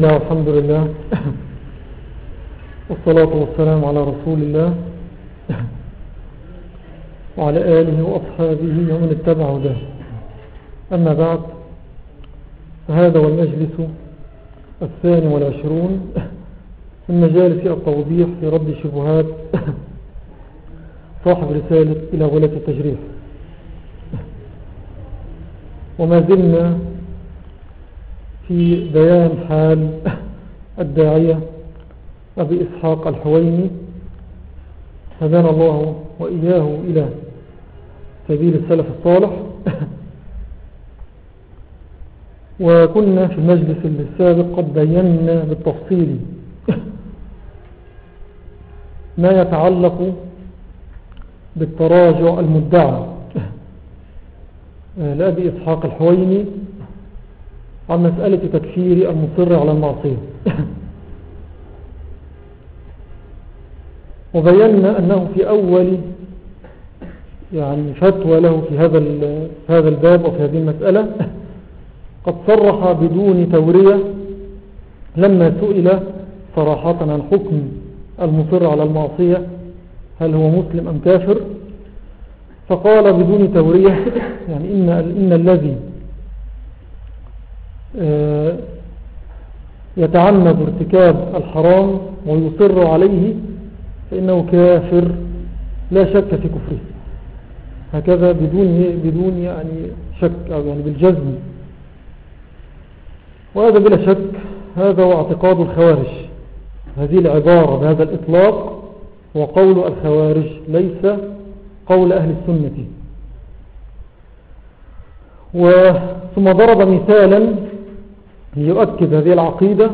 الله والحمد لله. والصلاة والسلام على رسول الله. وعلى آله وأصحابه ومن اتبع ده. أما بعد فهذا والمجلس الثاني والعشرون من مجالس التوضيح في رد شبهات صاحب رسالة إلى غلاة التجريح. وما زلنا في بيان حال الداعية أبي إسحاق الحويني. هدانا الله وإياه إلى سبيل السلف الصالح. وكنا في المجلس السابق قد بينا بالتفصيل ما يتعلق بالتراجع المدعى. لأبي إسحاق الحويني عن مسألة تكفير المصر على المعصية. وبينا أنه في أول يعني فتوى له في هذا هذا الباب وفي هذه المسألة قد صرح بدون تورية لما سئل صراحة عن حكم المصر على المعصية هل هو مسلم أم كافر؟ فقال بدون تورية يعني إن, إن الذي يتعمد ارتكاب الحرام ويصر عليه فإنه كافر لا شك في كفره. هكذا بدون بدون يعني شك أو يعني بالجزم. وهذا بلا شك هذا هو اعتقاد الخوارج. هذه العبارة بهذا الإطلاق وقول الخوارج ليس قول أهل السنة. ثم ضرب مثالا ليؤكد هذه العقيدة.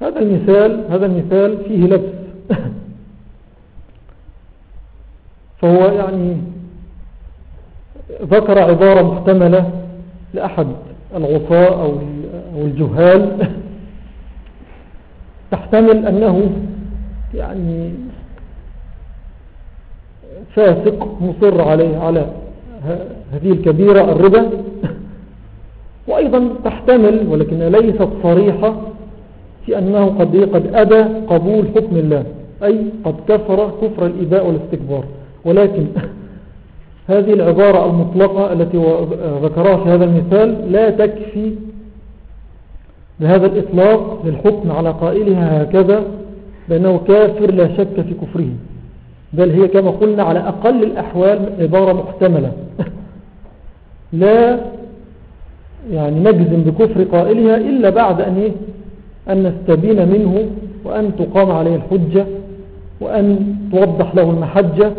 هذا المثال هذا المثال فيه لبس. فهو يعني ذكر عبارة محتملة لأحد الغصاء أو الجهال. تحتمل أنه يعني فاسق مصر عليه على هذه الكبيرة الربا. وأيضا تحتمل ولكن ليست صريحة في أنه قد قد أدى قبول حكم الله أي قد كفر كفر الإباء والاستكبار. ولكن هذه العبارة المطلقة التي ذكرها في هذا المثال لا تكفي بهذا الإطلاق للحكم على قائلها هكذا بأنه كافر لا شك في كفره. بل هي كما قلنا على أقل الأحوال عبارة محتملة لا يعني نجزم بكفر قائلها إلا بعد أن, إيه؟ أن نستبين منه وأن تقام عليه الحجة وأن توضح له المحجة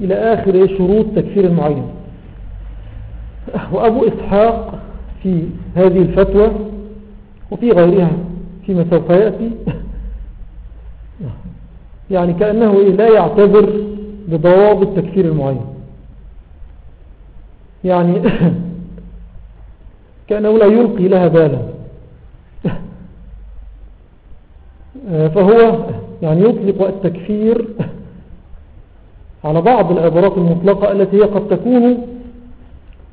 إلى آخر إيه؟ شروط تكفير المعين وأبو إسحاق في هذه الفتوى وفي غيرها فيما سوف يأتي يعني كأنه إيه لا يعتبر بضوابط تكفير المعين يعني كأنه لا يلقي لها بالا. فهو يعني يطلق التكفير على بعض العبارات المطلقة التي هي قد تكون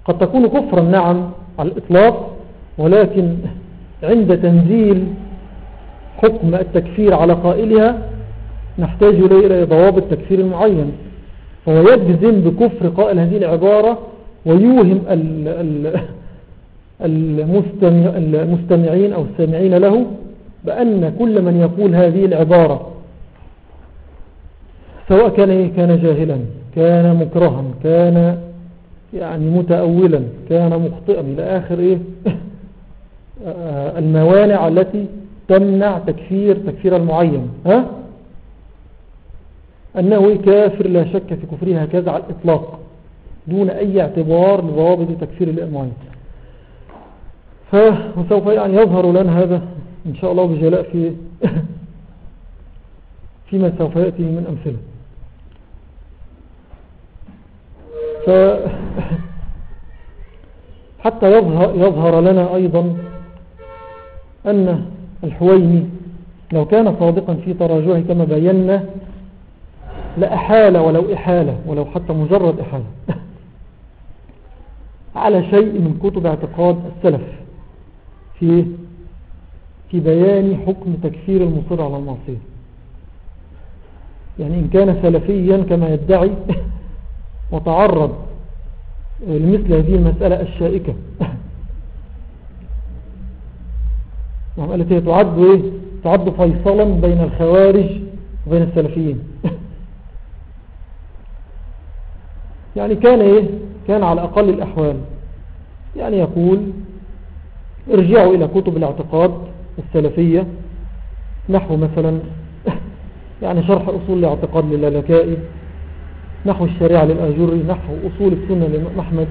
قد تكون كفرا نعم على الإطلاق ولكن عند تنزيل حكم التكفير على قائلها نحتاج إلى ضوابط تكفير معين فهو يجزم بكفر قائل هذه العبارة ويوهم المستمعين أو السامعين له بأن كل من يقول هذه العبارة سواء كان كان جاهلا كان مكرها كان يعني متأولا كان مخطئا إلى آخر إيه؟ الموانع التي تمنع تكفير تكفير المعين. ها؟ أنه كافر لا شك في كفره هكذا على الإطلاق دون أي اعتبار لضوابط تكفير المعين. فسوف يعني يظهر لنا هذا إن شاء الله بجلاء في فيما سوف يأتي من أمثلة. ف حتى يظهر, يظهر لنا أيضا أن الحويني لو كان صادقا في تراجعه كما بينا لأحال ولو إحالة ولو حتى مجرد إحالة. على شيء من كتب اعتقاد السلف. في في بيان حكم تكفير المصر على المعصية. يعني إن كان سلفيا كما يدعي وتعرض لمثل هذه المسألة الشائكة. نعم التي تعد إيه؟ تعد فيصلا بين الخوارج وبين السلفيين. يعني كان إيه؟ كان على أقل الأحوال. يعني يقول ارجعوا إلى كتب الاعتقاد السلفية. نحو مثلا يعني شرح أصول الاعتقاد للالكائي. نحو الشريعة للآجري. نحو أصول السنة لمحمد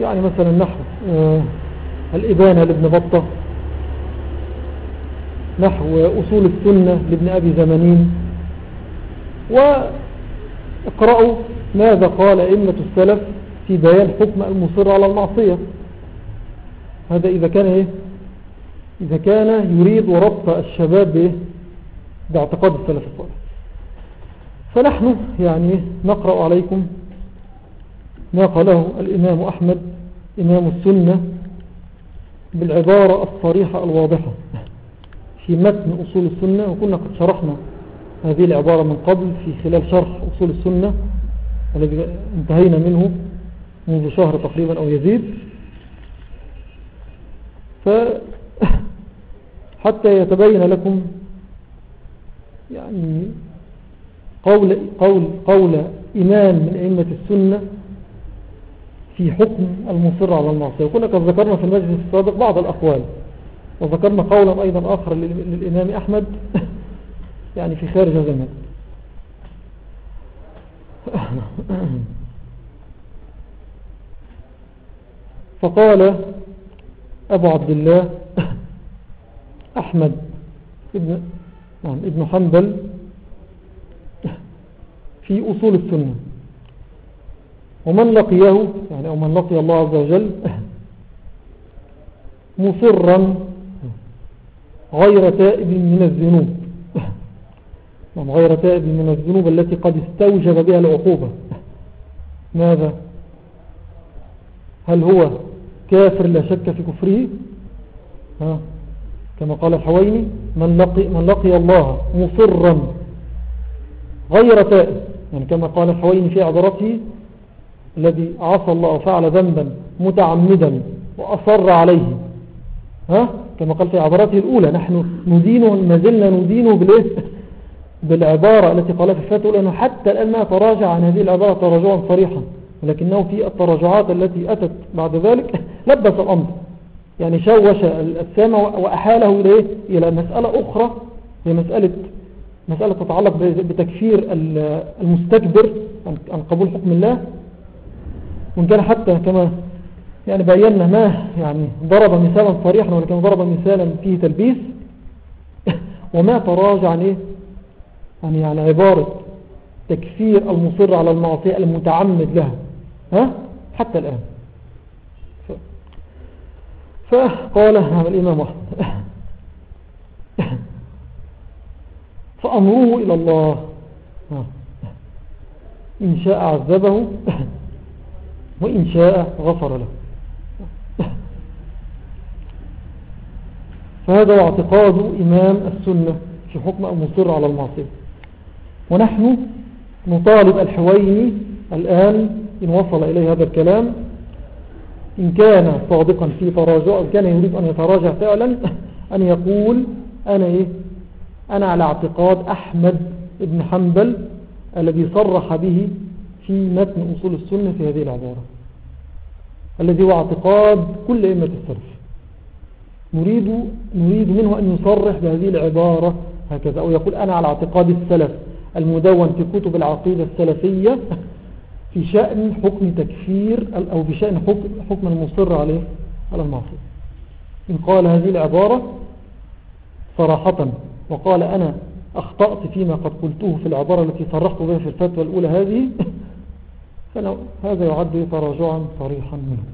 يعني مثلا نحو آه، الإبانة لابن بطة. نحو أصول السنة لابن أبي زمانين. وإقرأوا ماذا قال إمة السلف في بيان حكم المصر على المعصية. هذا إذا كان إيه؟ إذا كان يريد ربط الشباب؟ باعتقاد السلف الصالح. فنحن يعني نقرأ عليكم ما قاله الإمام أحمد إمام السنة بالعبارة الصريحة الواضحة في متن أصول السنة وكنا قد شرحنا هذه العبارة من قبل في خلال شرح أصول السنة الذي انتهينا منه منذ شهر تقريبا أو يزيد. ف حتى يتبين لكم يعني قول, قول, قول إمام من أئمة السنة في حكم المصر على المعصية. وكنا قد ذكرنا في المجلس السابق بعض الأقوال وذكرنا قولا أيضا آخر للإمام أحمد يعني في خارج المجلس فقال أبو عبد الله أحمد ابن, نعم ابن حنبل في أصول السنة. ومن لقيه يعني أو من لقي الله عز وجل مصرا غير تائب من الذنوب. نعم غير تائب من الذنوب التي قد استوجب بها العقوبة. ماذا؟ هل هو كافر لا شك في كفره. ها. كما قال الحويني من لقي, من لقي الله مصرا غير تائب. يعني كما قال الحويني في عبرته الذي عصى الله وفعل ذنبا متعمدا وأصر عليه. ها. كما قال في عبرته الأولى نحن ندينه ما زلنا ندينه بالإيه؟ بالعبارة التي قالها في الفتوى لأنه حتى الآن ما تراجع عن هذه العبارة تراجعا صريحا. ولكنه في التراجعات التي أتت بعد ذلك لبس الأمر. يعني شوش السامة وأحاله إليه إلى مسألة أخرى هي مسألة مسألة تتعلق بتكفير المستكبر عن قبول حكم الله. وإن كان حتى كما يعني بينا ما يعني ضرب مثالا صريحا ولكن ضرب مثالا فيه تلبيس وما تراجع عن إيه؟ يعني عن عبارة تكفير المصر على المعصية المتعمد لها. ها؟ حتى الآن. فقال الإمام أحمد فأمره إلى الله. إن شاء عذبه وإن شاء غفر له. فهذا اعتقاد إمام السنة في حكم المصر على المعصية ونحن نطالب الحويني الآن إن وصل إليه هذا الكلام. إن كان صادقا في تراجع إن كان يريد أن يتراجع فعلا أن يقول أنا إيه؟ أنا على اعتقاد أحمد بن حنبل الذي صرح به في متن أصول السنة في هذه العبارة الذي هو اعتقاد كل إمة السلف. نريد, نريد منه أن يصرح بهذه العبارة هكذا أو يقول أنا على اعتقاد السلف المدون في كتب العقيدة السلفية. في شأن حكم تكفير أو بشأن حكم, حكم المصر عليه على المعصية. إن قال هذه العبارة صراحة وقال أنا أخطأت فيما قد قلته في العبارة التي صرحت بها في الفتوى الأولى هذه هذا يعد تراجعا صريحا منه.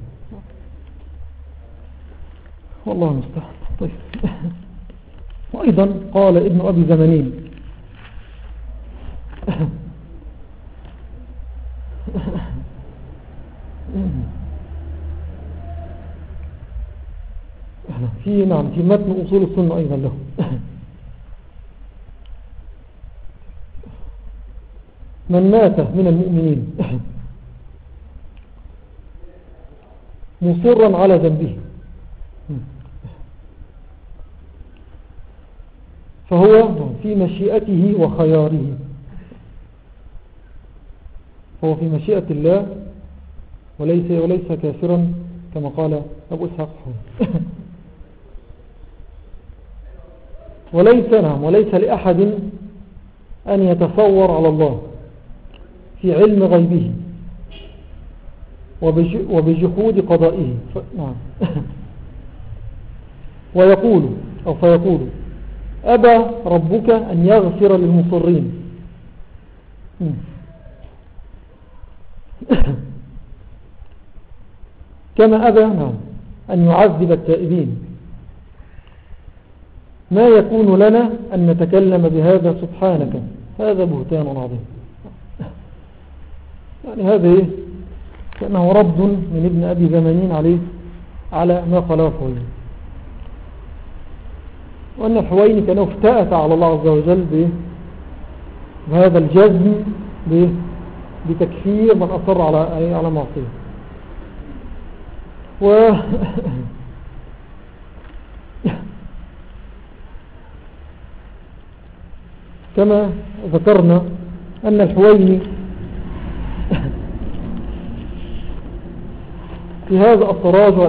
والله المستعان. طيب. وأيضا قال ابن أبي زمنين في نعم في متن أصول السنة أيضا له. من مات من المؤمنين مصرا على ذنبه. فهو في مشيئته وخياره هو في مشيئة الله وليس, وليس كافرا كما قال أبو إسحاق. وليس نعم وليس لأحد أن يتصور على الله في علم غيبه وبجحود قضائه. نعم. ويقول أو فيقول أبى ربك أن يغفر للمصرين. كما أبى نعم أن يعذب التائبين. ما يكون لنا أن نتكلم بهذا سبحانك؟ هذا بهتان عظيم. يعني هذا إيه؟ كأنه رد من ابن أبي زمانين عليه على ما قاله حوين وأن الحوين كان افتأت على الله عز وجل بهذا الجزم بتكفير من أصر على على معصية. و كما ذكرنا أن الحويني في هذا التراجع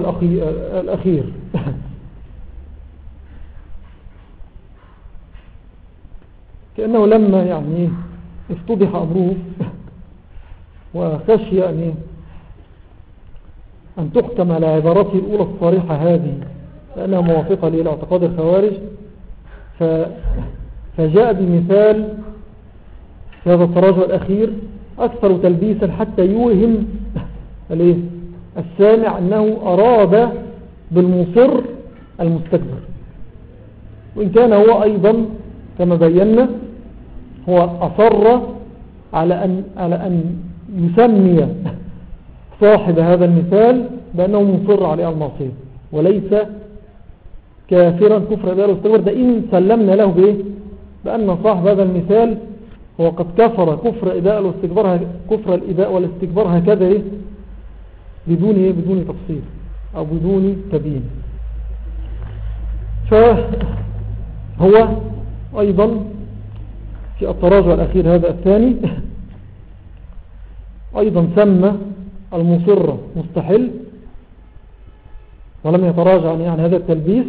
الأخير. كأنه لما يعني افتضح أمره وخشي أن أن تحكم على عبارته الأولى الصريحة هذه لأنها موافقة لأعتقاد الخوارج. فجاء بمثال في هذا التراجع الأخير أكثر تلبيسا حتى يوهم السامع أنه أراد بالمصر المستكبر. وإن كان هو أيضا كما بينا هو أصر على أن, على أن يسمي صاحب هذا المثال بأنه مصر عليه المعصية وليس كافرا كفر إباء والاستكبار ده إن سلمنا له بإيه؟ بأن صاحب هذا المثال هو قد كفر كفر إباء والاستكبار كفر الإباء والاستكبار هكذا إيه؟ بدون إيه؟ بدون تفصيل أو بدون تبيين. فهو أيضا في التراجع الأخير هذا الثاني أيضا سمى المصرة مستحل ولم يتراجع عن يعني هذا التلبيس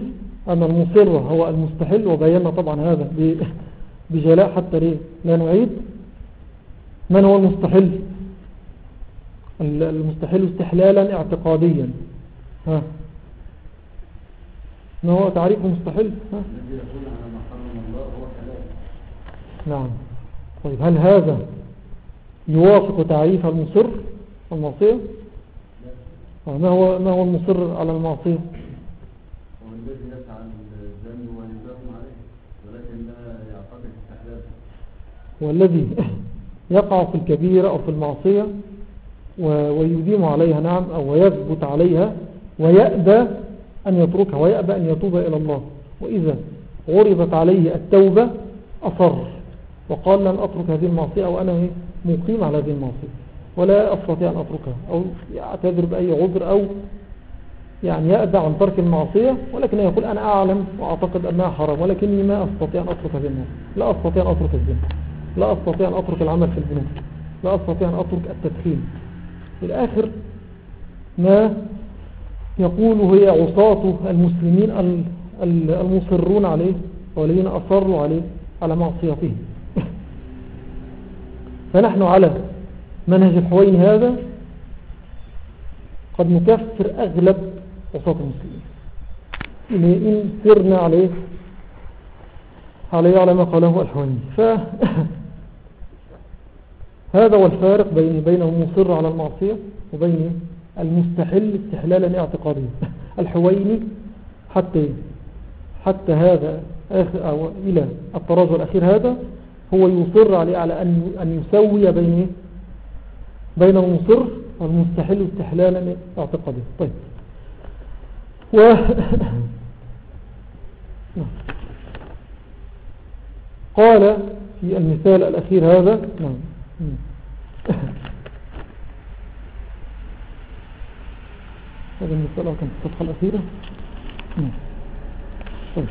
أن المصرة هو المستحل وبينا طبعا هذا بجلاء حتى لا نعيد. من هو المستحل المستحل استحلالا اعتقاديا. ها. ما هو تعريف المستحل ها؟ نعم. طيب هل هذا يوافق تعريف المصر المعصية؟ ما هو ما هو المصر على المعصية؟ هو الذي يفعل الذنب عليه ولكن لا يعتقد يقع في الكبيرة أو في المعصية ويديم عليها نعم أو ويثبت عليها ويأبى أن يتركها ويأبى أن يتوب إلى الله. وإذا عرضت عليه التوبة أصر وقال لن أترك هذه المعصية أو أنا مقيم على هذه المعصية ولا أستطيع أن أتركها أو يعتذر بأي عذر أو يعني يأبى عن ترك المعصية ولكن يقول أنا أعلم وأعتقد أنها حرام ولكني ما أستطيع أن أترك هذه المعصية لا أستطيع أن أترك الزنا لا أستطيع أن أترك العمل في البنوك لا أستطيع أن أترك التدخين. الآخر ما يقول هي عصاة المسلمين المصرون عليه والذين أصروا عليه على معصيته. فنحن على منهج الحوين هذا قد نكفر أغلب عصاة المسلمين. إن سرنا عليه عليه على ما قاله الحويني. ف هذا هو الفارق بين بينه مصر على المعصية وبين المستحل استحلالا اعتقاديا. الحويني حتى حتى هذا آخر أو إلى التراجع الأخير هذا هو يصر على أن يسوي بين بين المصر والمستحل استحلالا اعتقاديا طيب و. قال في المثال الأخير هذا نعم هذا المثال كان في الصفحة الأخيرة نعم. طيب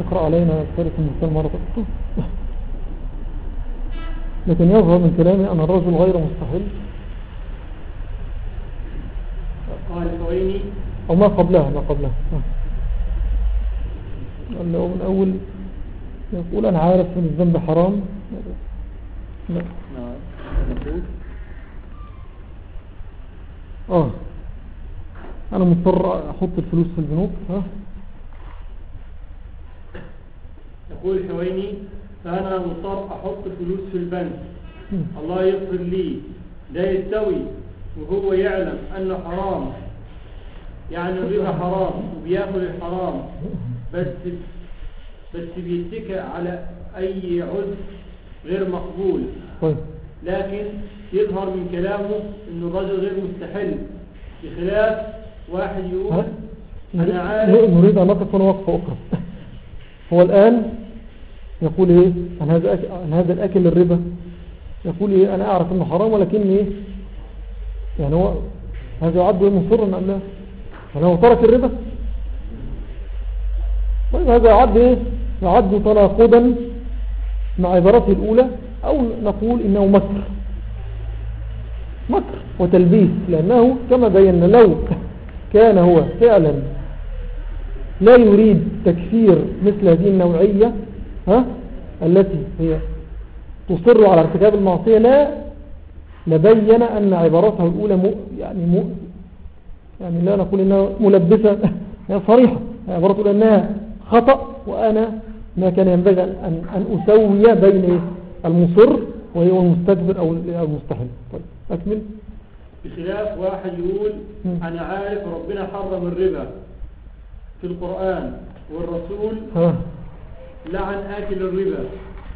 اقرأ علينا ثالث المثال مرة لكن يظهر من كلامي أن الرجل غير مستحيل. قال الحويني أو ما قبلها ما قبلها. اللي هو من أول يقول أنا عارف أن الذنب حرام. لا. آه. أنا مضطر أحط الفلوس في البنوك ها؟ يقول الحويني فأنا مضطر أحط فلوس في البنك. الله يغفر لي. ده يستوي وهو يعلم أنه حرام. يعني الربا حرام وبياكل الحرام. بس بس بيتكئ على أي عذر غير مقبول. طيب. لكن يظهر من كلامه أنه الرجل غير مستحل بخلاف واحد يقول ها؟ أنا عارف. نريد أن نقف هنا وقفة أخرى. هو الآن يقول إيه؟ عن هذا عن هذا الأكل الربا يقول إيه؟ أنا أعرف أنه حرام ولكن إيه؟ يعني هو هذا يعد مصرا أم لا؟ يعني هو ترك الربا. طيب هذا يعد إيه؟ يعد تناقضا مع عبارته الأولى أو نقول إنه مكر. مكر وتلبيس لأنه كما بينا لو كان هو فعلا لا يريد تكفير مثل هذه النوعية ها؟ التي هي تصر على ارتكاب المعصية لا لبين أن عبارته الأولى م... يعني م... يعني لا نقول إنها ملبسة هي صريحة عبارته الأولى أنها خطأ وأنا ما كان ينبغي أن, أن أسوي بين المصر وهي المستكبر أو المستحيل. طيب أكمل. بخلاف واحد يقول. أنا عارف ربنا حرم الربا في القرآن والرسول لعن آكل الربا.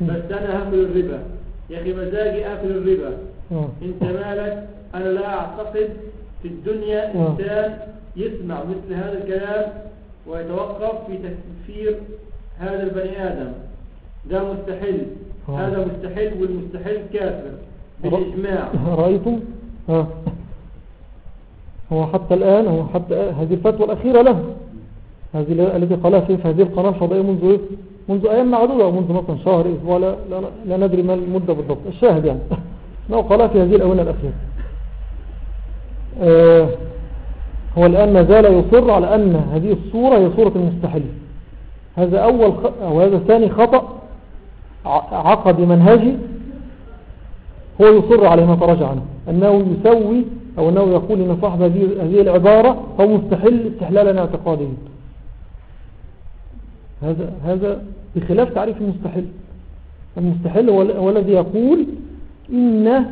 بس أنا هاكل الربا. يا أخي مزاجي آكل الربا. أنت مالك؟ أنا لا أعتقد في الدنيا آه. إنسان يسمع مثل هذا الكلام ويتوقف في تكفير هذا البني آدم. ده مستحيل. آه. هذا مستحيل والمستحيل كافر. بالإجماع. رأيتم؟ ها. هو حتى الآن هو حتى هذه الفتوى الأخيرة له. هذه التي قالها في هذه القناة الفضائية منذ؟ منذ أيام معدودة أو منذ مثلا شهر أسبوع لا, لا, لا ندري ما المدة بالضبط. الشاهد يعني. أنه قالها في هذه الأونة الأخيرة. آه هو الآن ما زال يصر على أن هذه الصورة هي صورة المستحيل هذا أول خ... أو هذا ثاني خطأ ع- عقدي منهجي هو يصر عليه ما تراجع عنه. أنه يسوي أو أنه يقول أن صاحب هذه العبارة هو مستحل استحلالا اعتقادي هذا هذا بخلاف تعريف المستحل المستحل هو الذي يقول إن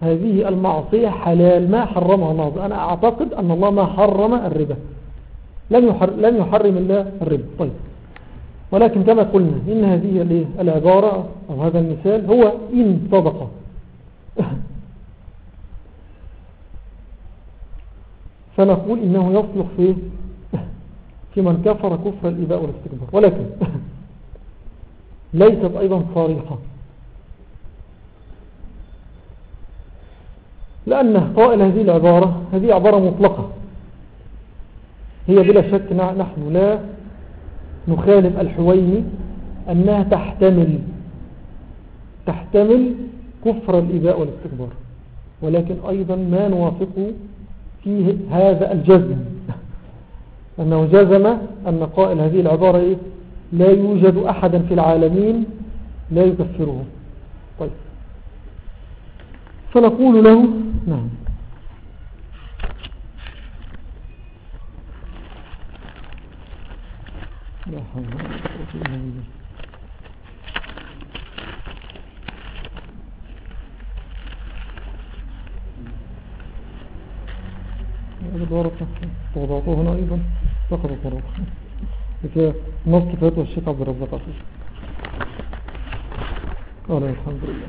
هذه المعصية حلال ما حرمها الله. أنا أعتقد أن الله ما حرم الربا. لم يحر لم يحرم الله الربا. طيب. ولكن كما قلنا إن هذه؟ العبارة أو هذا المثال هو إن صدق. فنقول إنه يصلح في في من كفر كفر الإباء والاستكبار. ولكن ليست أيضا صريحة. لأن قائل هذه العبارة هذه عبارة مطلقة. هي بلا شك نحن لا نخالف الحويني أنها تحتمل تحتمل كفر الإباء والاستكبار. ولكن أيضا ما نوافق فيه هذا الجزم. أنه جزم أن قائل هذه العبارة إيه؟ لا يوجد أحدا في العالمين لا يكفره طيب. فنقول له نعم. لا حول ولا قوة إلا بالله. هذا الورقة وضعته هنا أيضا. سقطت الورقة لكي نص فتوى الشيخ عبد الرزاق أخير قال الحمد لله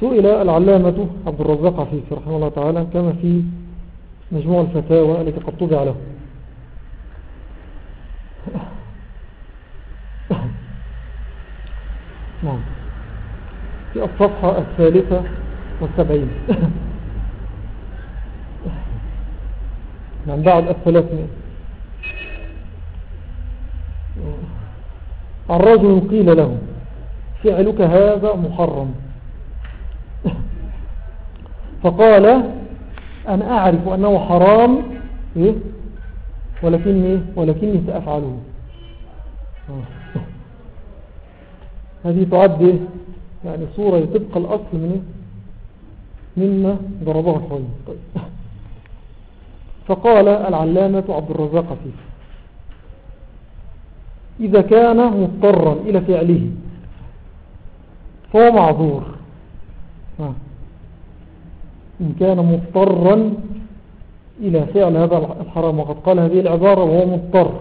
سئل العلامة عبد الرزاق عفيف رحمه الله تعالى كما في مجموع الفتاوى التي قد طبع له نعم في الصفحة الثالثة والسبعين نعم بعد الثلاثمائة الرجل قيل له فعلك هذا محرم. فقال أنا أعرف أنه حرام إيه؟ ولكني, ولكني سأفعله. هذه تعد يعني صورة تبقى الأصل من مما ضربه الحوين طيب. فقال العلامة عبد الرزاق فيه. إذا كان مضطرا إلى فعله. فهو معذور. إن كان مضطرا إلى فعل هذا الحرام وقد قال هذه العبارة وهو مضطر.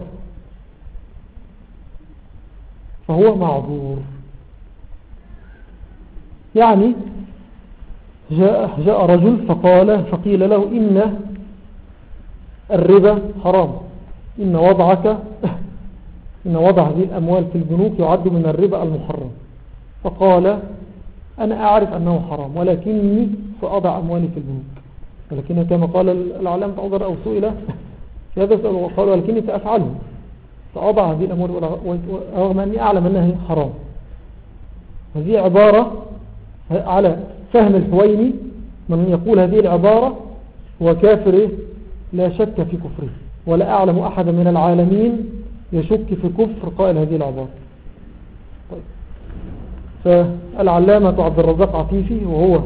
فهو معذور. يعني جاء, جاء رجل فقال فقيل له إن الربا حرام. إن وضعك إن وضع هذه الأموال في البنوك يعد من الربا المحرم. فقال أنا أعرف أنه حرام ولكني سأضع أموالي في البنوك. ولكن كما قال العلامة عذر أو سئل هذا السؤال وقال ولكني سأفعله. سأضع هذه الأموال رغم أني أعلم أنها حرام. هذه عبارة على فهم الحويني من يقول هذه العبارة هو كافر لا شك في كفره ولا أعلم أحد من العالمين يشك في كفر قائل هذه العبارة. طيب. فالعلامة عبد الرزاق عفيفي وهو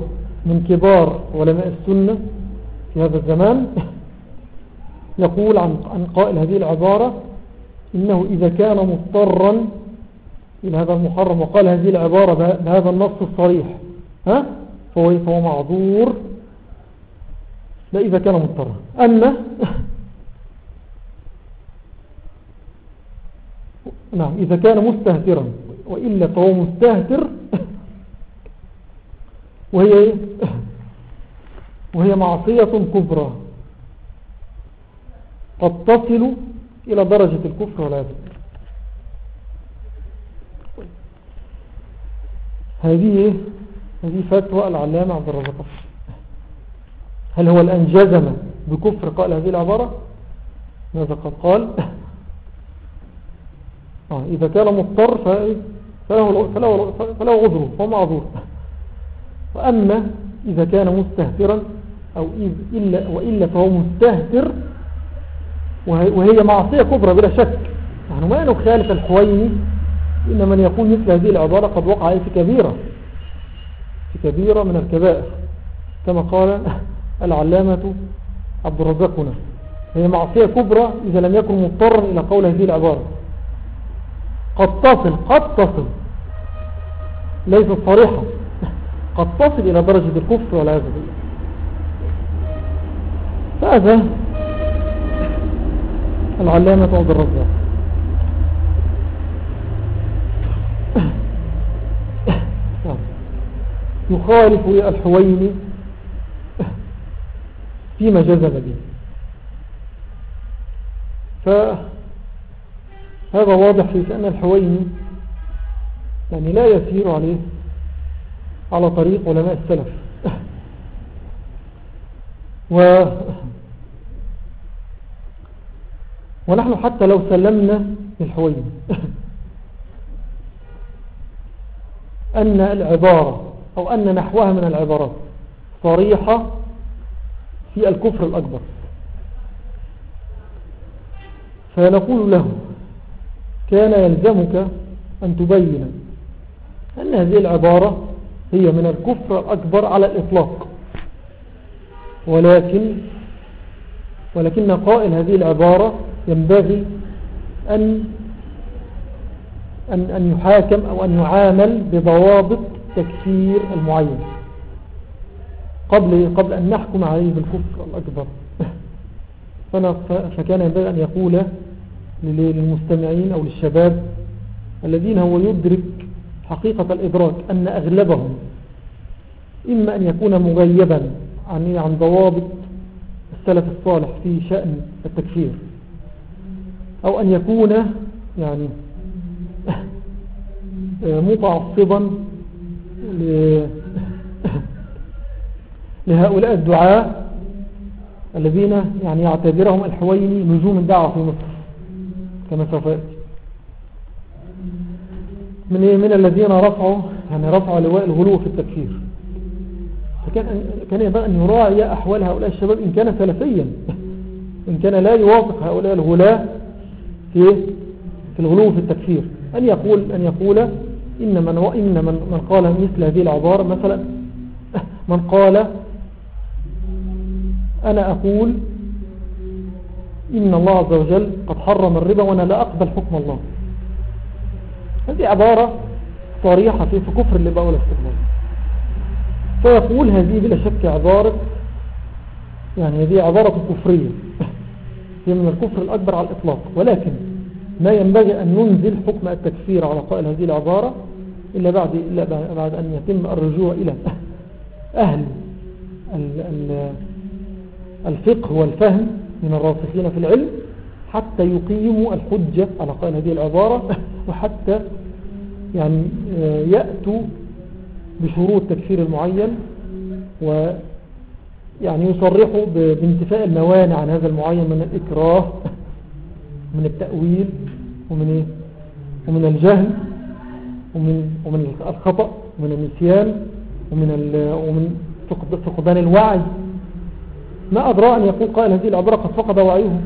من كبار علماء السنة في هذا الزمان يقول عن قائل هذه العبارة إنه إذا كان مضطرا إلى هذا المحرم وقال هذه العبارة بهذا النص الصريح ها؟ فهو, معذور. لا إذا كان مضطرا. أما نعم إذا كان مستهترا وإلا فهو مستهتر وهي إيه؟ وهي معصية كبرى قد تصل إلى درجة الكفر والعياذ هذه إيه؟ هذه فتوى العلامة عبد الرزاق هل هو الآن جزم بكفر قال هذه العبارة ماذا قد قال إذا كان مضطر فله, فله, فله فهو معذور وأما إذا كان مستهترا أو إلا وإلا فهو مستهتر وهي معصية كبرى بلا شك. يعني ما نخالف الحويني إن من يقول مثل هذه العبارة قد وقع في كبيرة في كبيرة من الكبائر. كما قال العلامة عبد الرزاق هنا. هي معصية كبرى إذا لم يكن مضطرا إلى قول هذه العبارة. قد تصل قد تصل. ليست صريحة قد تصل إلى درجة الكفر والعياذ بالله. فهذا العلامة عبد الرزاق. يخالف الحويني فيما جزم به فهذا واضح في أن الحويني يعني لا يسير عليه على طريق علماء السلف. و ونحن حتى لو سلمنا للحويني أن العبارة أو أن نحوها من العبارات صريحة في الكفر الأكبر. فنقول له كان يلزمك أن تبين أن هذه العبارة هي من الكفر الأكبر على الإطلاق. ولكن ولكن قائل هذه العبارة ينبغي أن أن, أن يحاكم أو أن يعامل بضوابط تكفير المعين. قبل, قبل أن نحكم عليه بالكفر الأكبر. فكان ينبغي أن يقول للمستمعين أو للشباب الذين هو يدرك حقيقة الإدراك أن أغلبهم إما أن يكون مغيبا عن, عن ضوابط السلف الصالح في شأن التكفير أو أن يكون يعني متعصبا لهؤلاء الدعاء الذين يعني يعتبرهم الحويني نجوم الدعوة في مصر. كما سوف من, إيه؟ من الذين رفعوا يعني رفعوا لواء الغلو في التكفير. فكان كان ينبغي أن يراعي أحوال هؤلاء الشباب إن كان سلفيا. إن كان لا يوافق هؤلاء الغلاة في في الغلو في التكفير. أن يقول أن يقول إن من وإن من من قال مثل هذه العبارة مثلا من قال أنا أقول إن الله عز وجل قد حرم الربا وأنا لا أقبل حكم الله. هذه عبارة صريحة في كفر اللي بقى والاستقلال فيقول هذه بلا شك عبارة يعني هذه عبارة كفرية. هي من الكفر الأكبر على الإطلاق. ولكن ما ينبغي أن ننزل حكم التكفير على قائل هذه العبارة إلا بعد, إلا بعد أن يتم الرجوع إلى أهل الفقه والفهم من الراسخين في العلم حتى يقيموا الحجة على قائل هذه العبارة وحتى يعني آه، يأتوا بشروط تكفير المعين ويعني يصرحوا بانتفاء الموانع عن هذا المعين من الإكراه من التأويل ومن إيه؟ ومن الجهل ومن, ومن الخطأ ومن النسيان ومن, ومن فقدان الوعي ما أدرى أن يقول قائل هذه العبارة قد فقد وعيه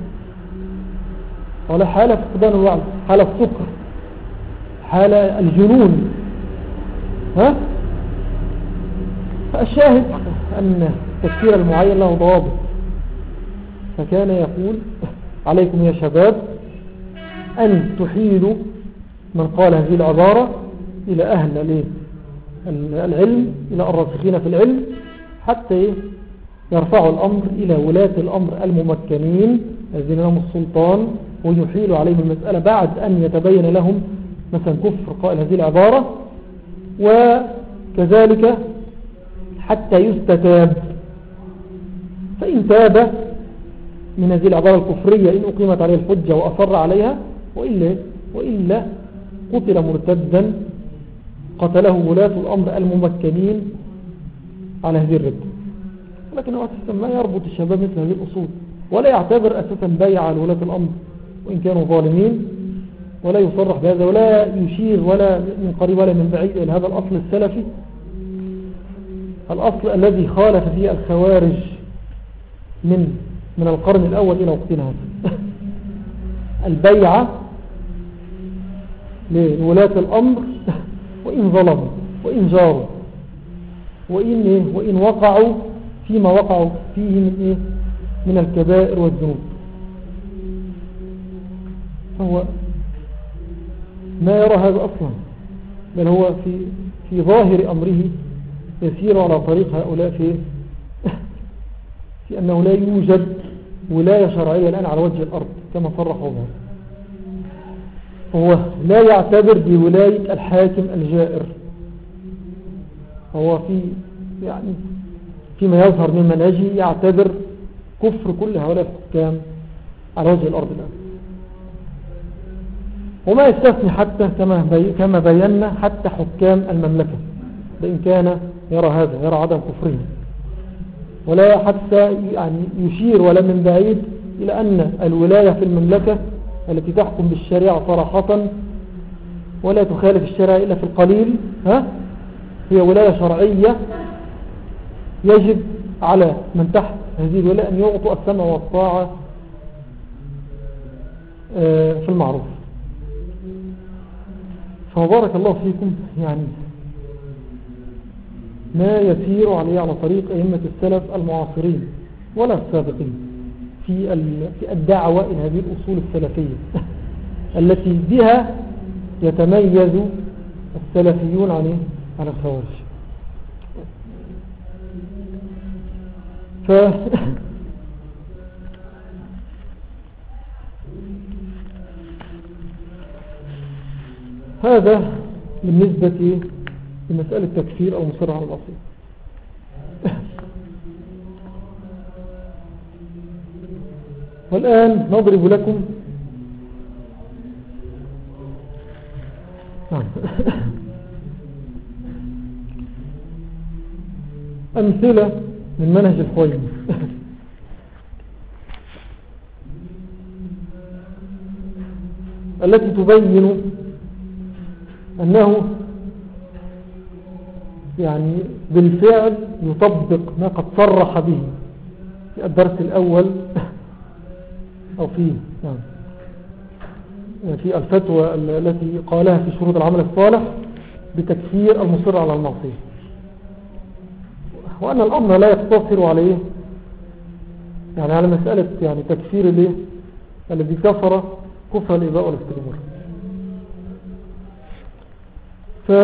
ولا حالة فقدان الوعي حالة السكر حالة الجنون. ها؟ فالشاهد أن تفكير المعين له ضوابط. فكان يقول عليكم يا شباب أن تحيلوا من قال هذه العبارة إلى أهل العلم إلى الراسخين في العلم حتى يرفعوا الأمر إلى ولاة الأمر الممكنين الذين لهم السلطان ويحيلوا عليهم المسألة بعد أن يتبين لهم مثلا كفر قائل هذه العبارة وكذلك حتى يستتاب. فإن تاب من هذه العبارة الكفرية إن أقيمت عليه الحجة وأصر عليها وإلا, وإلا قتل مرتدا قتله ولاة الأمر الممكنين على هذه الردة لكن هو أساسا ما يربط الشباب مثل هذه الأصول ولا يعتبر أساسا بايع على ولاة الأمر وإن كانوا ظالمين ولا يصرح بهذا ولا يشير ولا من قريب ولا من بعيد إلى هذا الأصل السلفي الأصل الذي خالف فيه الخوارج من من القرن الأول إلى وقتنا هذا البيعة لولاة الأمر وإن ظلموا وإن جاروا وإن, إيه؟ وإن وقعوا فيما وقعوا فيه من, إيه؟ من الكبائر والذنوب. فهو ما يرى هذا أصلا بل هو في, في ظاهر أمره يسير على طريق هؤلاء في, في أنه لا يوجد ولاية شرعية الآن على وجه الأرض كما صرحوا بها هو لا يعتبر بولاية الحاكم الجائر. هو في يعني فيما يظهر من مناجه يعتبر كفر كل هؤلاء الحكام على وجه الأرض الآن. وما يستثني حتى كما كما بينا حتى حكام المملكة بإن كان يرى هذا يرى عدم كفره ولا حتى يعني يشير ولا من بعيد إلى أن الولاية في المملكة التي تحكم بالشريعة صراحة ولا تخالف الشريعة إلا في القليل ها؟ هي ولاية شرعية يجب على من تحت هذه الولاية أن يعطوا السمع والطاعة آه، في المعروف. فبارك الله فيكم. يعني ما يسير عليه على طريق أئمة السلف المعاصرين ولا السابقين في الدعوة إلى هذه الأصول السلفية التي بها يتميز السلفيون عن الخوارج. ف هذا بالنسبة لمسألة تكفير أو مصر على الأصل والآن نضرب لكم. أمثلة من منهج الحويني التي تبين أنه يعني بالفعل يطبق ما قد صرح به في الدرس الأول أو في نعم. في الفتوى التي قالها في شروط العمل الصالح بتكفير المصر على المعصية. وأن الأمر لا يقتصر عليه. يعني على مسألة يعني تكفير الايه الذي كفر كفر الإباء والاستجمار ف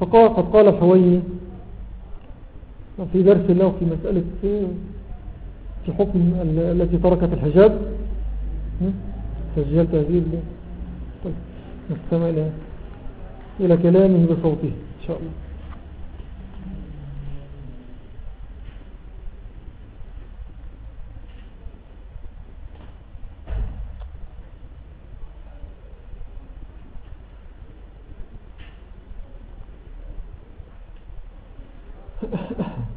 فقال قال الحويني في درس له في مسألة في حكم التي تركت الحجاب سجلت هذه نستمع إلى إلى كلامه بصوته. إن شاء الله.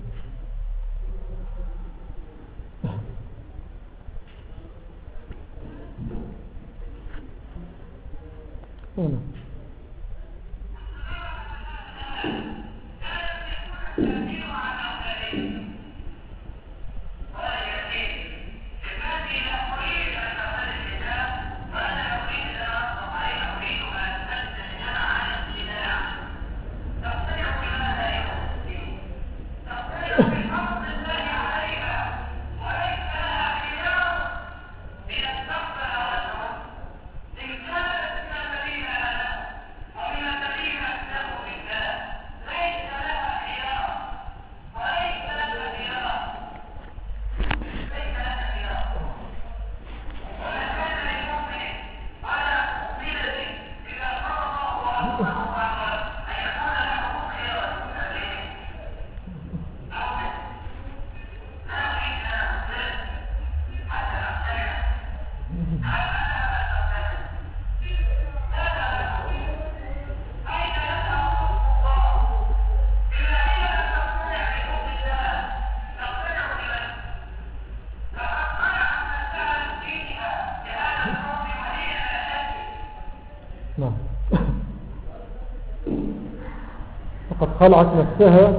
خلعت نفسها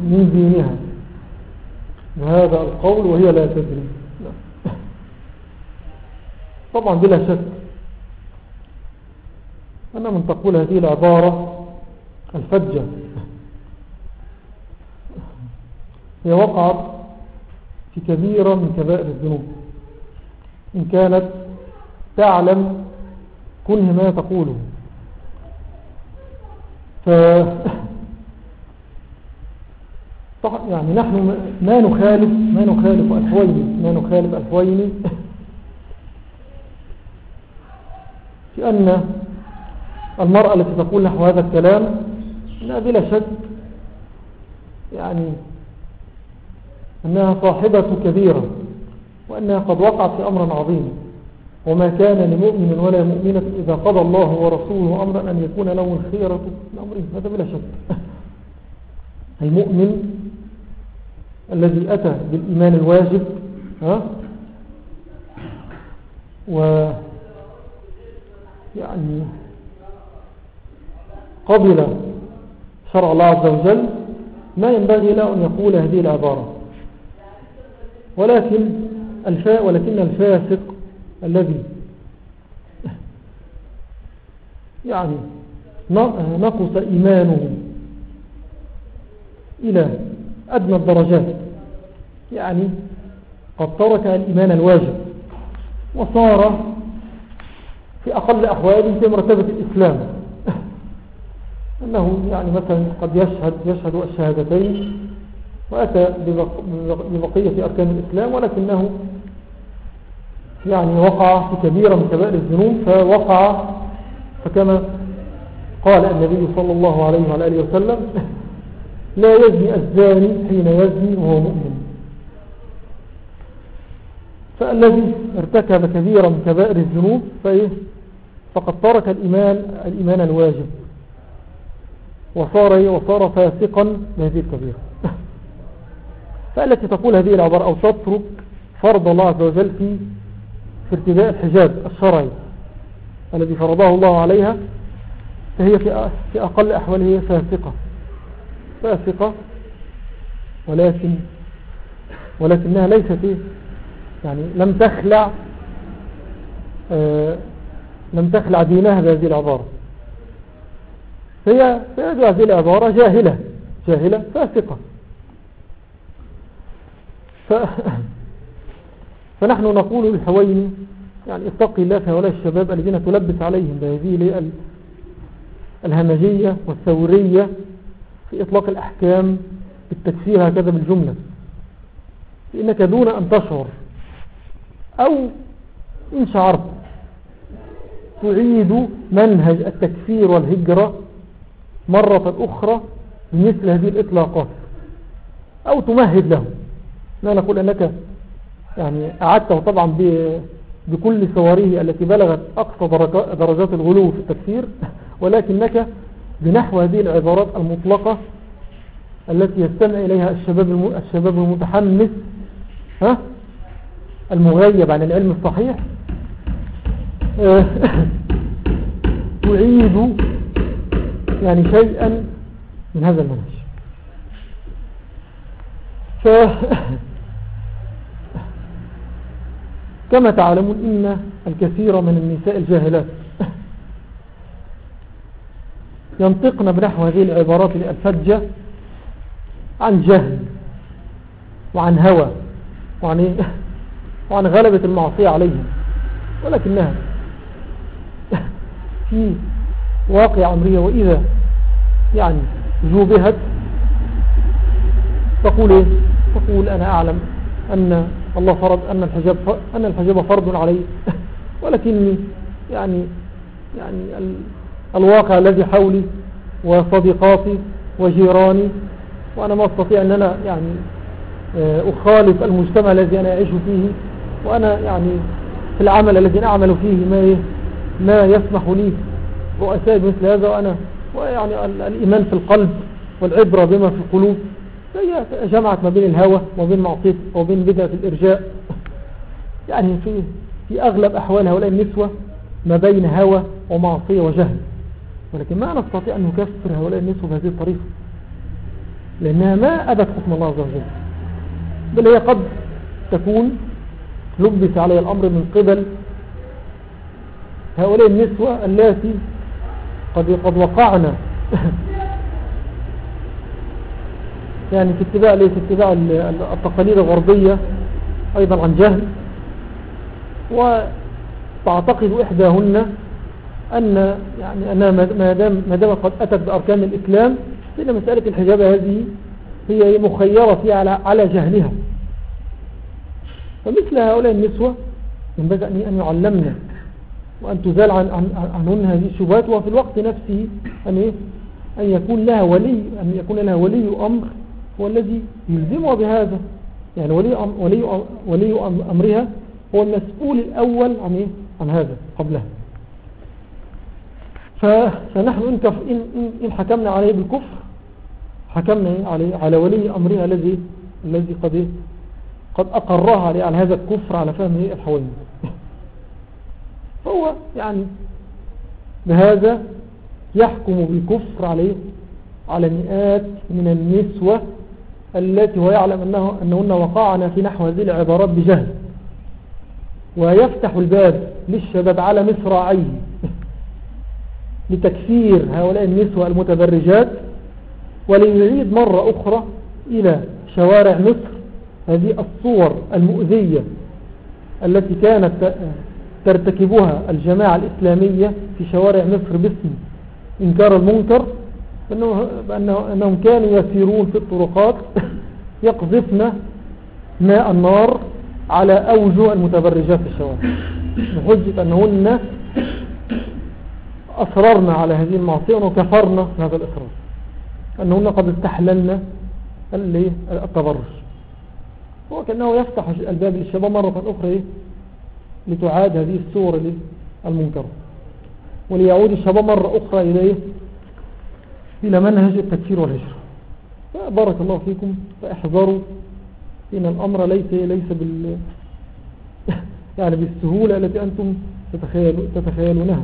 من دينها. وهذا القول وهي لا تدري. طبعا بلا شك. أنا من تقول هذه العبارة الفجة. هي وقعت في كبيرة من كبائر الذنوب. إن كانت تعلم كنه ما تقوله. ف يعني نحن ما نخالف ما نخالف الحويني ما نخالف الحويني في أن المرأة التي تقول نحو هذا الكلام لا بلا شك يعني أنها صاحبة كبيرة وأنها قد وقعت في أمر عظيم. وما كان لمؤمن ولا مؤمنة إذا قضى الله ورسوله أمرا أن يكون له الخيرة من أمره. هذا بلا شك. المؤمن الذي أتى بالإيمان الواجب ها؟ و يعني قبل شرع الله عز وجل ما ينبغي له أن يقول هذه العبارة. ولكن الفاء ولكن الفاسق الذي يعني نقص إيمانه إلى أدنى الدرجات. يعني قد ترك الإيمان الواجب وصار في أقل أحواله في مرتبة الإسلام. أنه يعني مثلا قد يشهد يشهد الشهادتين وأتى ببقية أركان الإسلام ولكنه يعني وقع في كبيرة من كبائر الذنوب فوقع فكما قال النبي صلى الله عليه وعلى آله وسلم لا يزني الزاني حين يزني وهو مؤمن. فالذي ارتكب كبيرا من كبائر الذنوب فإيه؟ فقد ترك الإيمان, الإيمان الواجب. وصار, إيه؟ وصار فاسقا بهذه الكبيرة. فالتي تقول هذه العبارة أو تترك فرض الله عز وجل في في ارتداء الحجاب الشرعي الذي فرضه الله عليها فهي في أقل أحواله فاسقة. فاسقة ولكن ولكنها ليست يعني لم تخلع آه لم تخلع دينها بهذه العبارة. هي في هذه العبارة جاهلة جاهلة فاسقة. ف... فنحن نقول للحوين يعني اتقي الله في هؤلاء الشباب الذين تلبس عليهم بهذه الهمجية والثورية في إطلاق الأحكام بالتكفير هكذا بالجملة لأنك دون أن تشعر أو إن شعرت تعيد منهج التكفير والهجرة مرة أخرى بمثل هذه الإطلاقات أو تمهد له. لا نقول أنك يعني أعدته طبعا بكل صوره التي بلغت أقصى درجات الغلو في التكفير ولكنك بنحو هذه العبارات المطلقة التي يستمع إليها الشباب الشباب المتحمس ها؟ المغيب عن العلم الصحيح. آه، تعيد يعني شيئا من هذا المنهج. ف كما تعلمون إن الكثير من النساء الجاهلات ينطقن بنحو هذه العبارات الفجة عن جهل وعن هوى وعن, إيه؟ وعن غلبة المعصية عليهم. ولكنها في واقع أمرية وإذا يعني جوبهت تقول إيه؟ تقول أنا أعلم أن الله فرض أن الحجاب, أن الحجاب فرض علي. ولكني يعني يعني الواقع الذي حولي وصديقاتي وجيراني وأنا ما أستطيع أن أنا يعني آه، أخالف المجتمع الذي أنا أعيش فيه وأنا يعني في العمل الذي أعمل فيه ما ما يسمح لي رؤساء مثل هذا وأنا ويعني الإيمان في القلب والعبرة بما في القلوب هي جمعت ما بين الهوى وبين معصية وبين بدعة الإرجاء. يعني في في أغلب أحوال هؤلاء النسوة ما بين هوى ومعصية وجهل. ولكن ما نستطيع أن نكفر هؤلاء النسوة بهذه الطريقة لأنها ما أبت حكم الله عز وجل. بل هي قد تكون لبس علي الأمر من قبل. هؤلاء النسوة التي قد قد وقعنا. يعني في اتباع ليس اتباع التقاليد الغربية أيضا عن جهل. وتعتقد إحداهن أن يعني أنها ما دام ما قد أتت بأركان الإسلام فإن مسألة الحجاب هذه هي مخيرة فيها على على جهلها. فمثل هؤلاء النسوة ينبغي أن يعلمنا وأن تزال عن عن عنهن هذه الشبهات وفي الوقت نفسه أن إيه؟ أن يكون لها ولي أن يكون لها ولي أمر هو الذي يلزمها بهذا. يعني ولي أم ولي ولي أمرها هو المسؤول الأول عن إيه؟ عن هذا قبلها. فنحن إن, حكمنا عليه بالكفر حكمنا عليه على ولي أمرها الذي الذي قد إيه؟ قد أقرها على هذا الكفر على فهم إيه؟ الحوين فهو يعني بهذا يحكم بالكفر عليه على مئات من النسوة التي هو يعلم أنه أنهن وقعنا في نحو هذه العبارات بجهل ويفتح الباب للشباب على مصراعيه لتكفير هؤلاء النسوة المتبرجات وليعيد مرة أخرى إلى شوارع مصر. هذه الصور المؤذية التي كانت ترتكبها الجماعة الإسلامية في شوارع مصر باسم إنكار المنكر أنهم كانوا يسيرون في الطرقات يقذفن ماء النار على أوجه المتبرجات في الشوارع. بحجة أنهن أصررنا على هذه المعصية وكفرنا هذا الإصرار أنهن قد استحللن التبرج هو كأنه يفتح الباب للشباب مرة أخرى؟ لتعاد هذه الصور المنكرة وليعود الشباب مرة أخرى إلى إيه؟ إلى منهج التكفير والهجرة فبارك الله فيكم فاحذروا إن الأمر ليس ليس بال يعني بالسهولة التي أنتم تتخيلونها.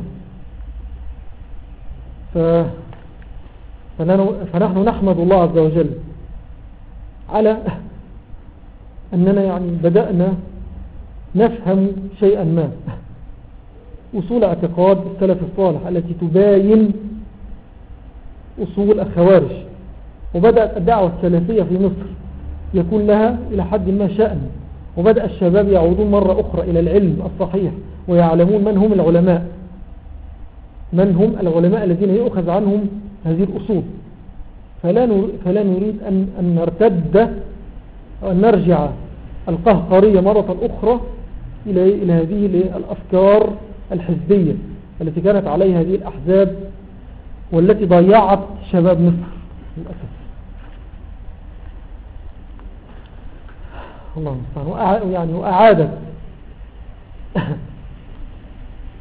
فنحن نحمد الله عز وجل على أننا يعني بدأنا نفهم شيئا ما. أصول اعتقاد السلف الصالح التي تباين أصول الخوارج وبدأت الدعوة السلفية في مصر يكون لها إلى حد ما شأن وبدأ الشباب يعودون مرة أخرى إلى العلم الصحيح ويعلمون من هم العلماء. من هم العلماء الذين يؤخذ عنهم هذه الأصول. فلا, فلا نريد أن, أن نرتد أو أن نرجع القهقرية مرة أخرى إلى, إلى هذه الأفكار الحزبية التي كانت عليها هذه الأحزاب والتي ضيعت شباب مصر للأسف. الله المستعان يعني وأعادت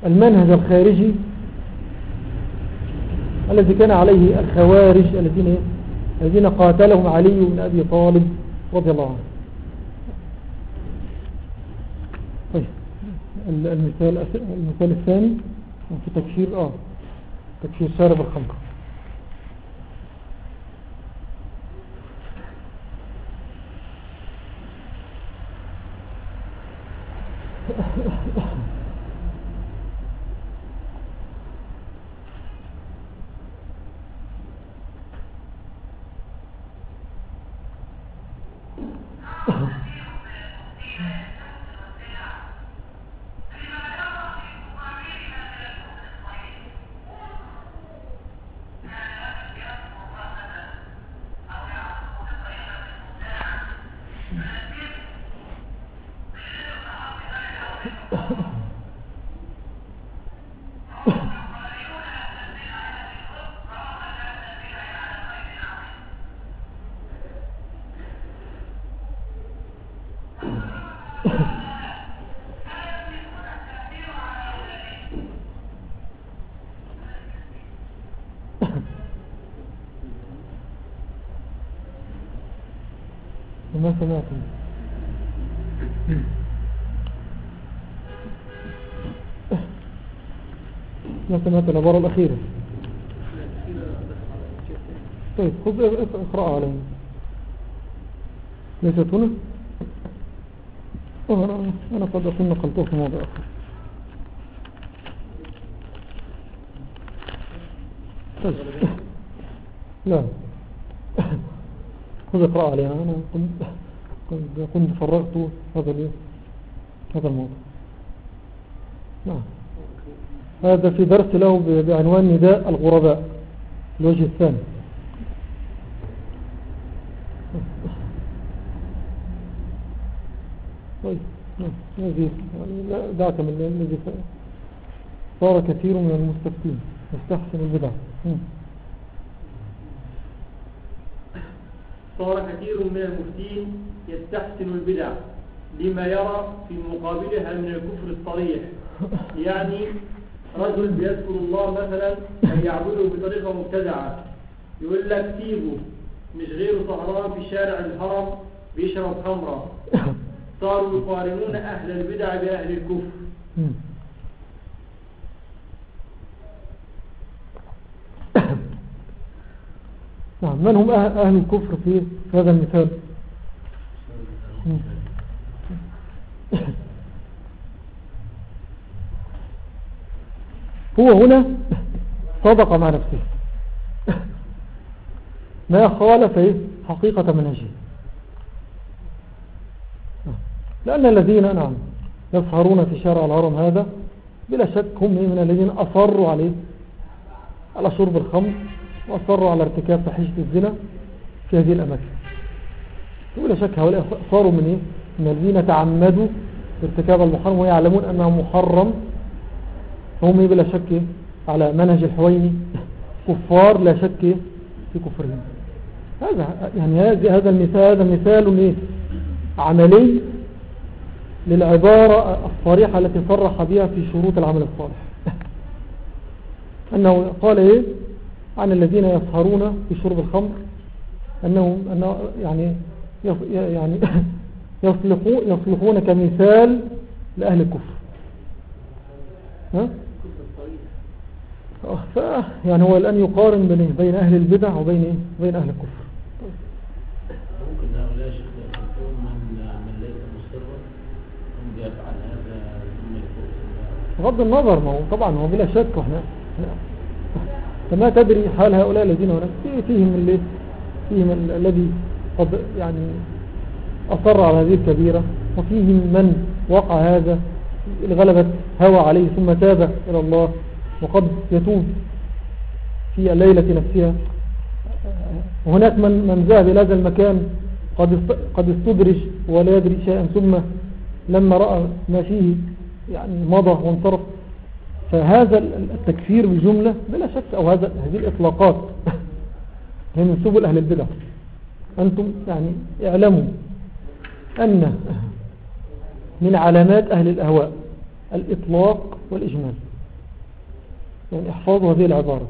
المنهج الخارجي الذي كان عليه الخوارج الذين الذين قاتلهم علي بن أبي طالب رضي الله عنه. طيب. المثال المثال الثاني في تكفير آه. تكفير شارب الخمر ما سمعتم ما سمعت العبارة الأخيرة طيب خذ اقرأ علي ليست هنا أنا قد أكون نقلته في موضع آخر. طيب. لا. خذ اقرأ عليها. أنا كنت كنت فرغت هذا هذا الموضوع. نعم. هذا في درس له بعنوان نداء الغرباء. الوجه الثاني. طيب. يعني دعك من الذي صار كثير من المستفتين. يستحسن البدع. صار كثير من المفتين يستحسن البدع لما يرى في مقابلها من الكفر الصريح. يعني رجل بيذكر الله مثلا أن يعبده بطريقة مبتدعة. يقول لك سيبه مش غيره سهران في شارع الهرم بيشرب خمرة. صاروا يقارنون أهل البدع بأهل الكفر. نعم. من هم أهل الكفر في هذا المثال؟ هو هنا صدق مع نفسه. ما خالف حقيقة منهجه لأن الذين نعم يسهرون في شارع الهرم هذا بلا شك هم من الذين أصروا عليه على شرب الخمر. وأصروا على ارتكاب فحشة الزنا في هذه الأماكن. بلا شك هؤلاء صاروا من إيه؟ من الذين تعمدوا ارتكاب المحرم ويعلمون أنه محرم. هم بلا شك على منهج الحويني. كفار لا شك في كفرهم. هذا يعني هذا المثال هذا مثال إيه؟ عملي للعبارة الصريحة التي صرح بها في شروط العمل الصالح. أنه قال إيه؟ عن الذين يسهرون في شرب الخمر أنه, أنه يعني يعني يصلحون, يصلحون كمثال لأهل الكفر ها؟ ف يعني هو الآن يقارن بين, بين أهل البدع وبين إيه؟ بين أهل الكفر ممكن هؤلاء شيخ من من ليس مصرا هم بيفعل هذا بغض النظر ما هو طبعا هو بلا شك وإحنا فما تدري حال هؤلاء الذين هناك؟ في- فيهم اللي فيهم ال- الذي قد يعني أصر على هذه الكبيرة وفيهم من وقع هذا الغلبة هوى عليه ثم تاب إلى الله وقد يتوب في الليلة نفسها. وهناك من, من ذهب إلى هذا المكان قد قد استدرج ولا يدري شيئا ثم لما رأى ما فيه يعني مضى وانصرف فهذا ال- التكفير بالجملة بلا شك أو هذا هذه الإطلاقات هي من سبل أهل البدع. أنتم يعني اعلموا أن من علامات أهل الأهواء الإطلاق والإجمال. يعني احفظوا هذه العبارة.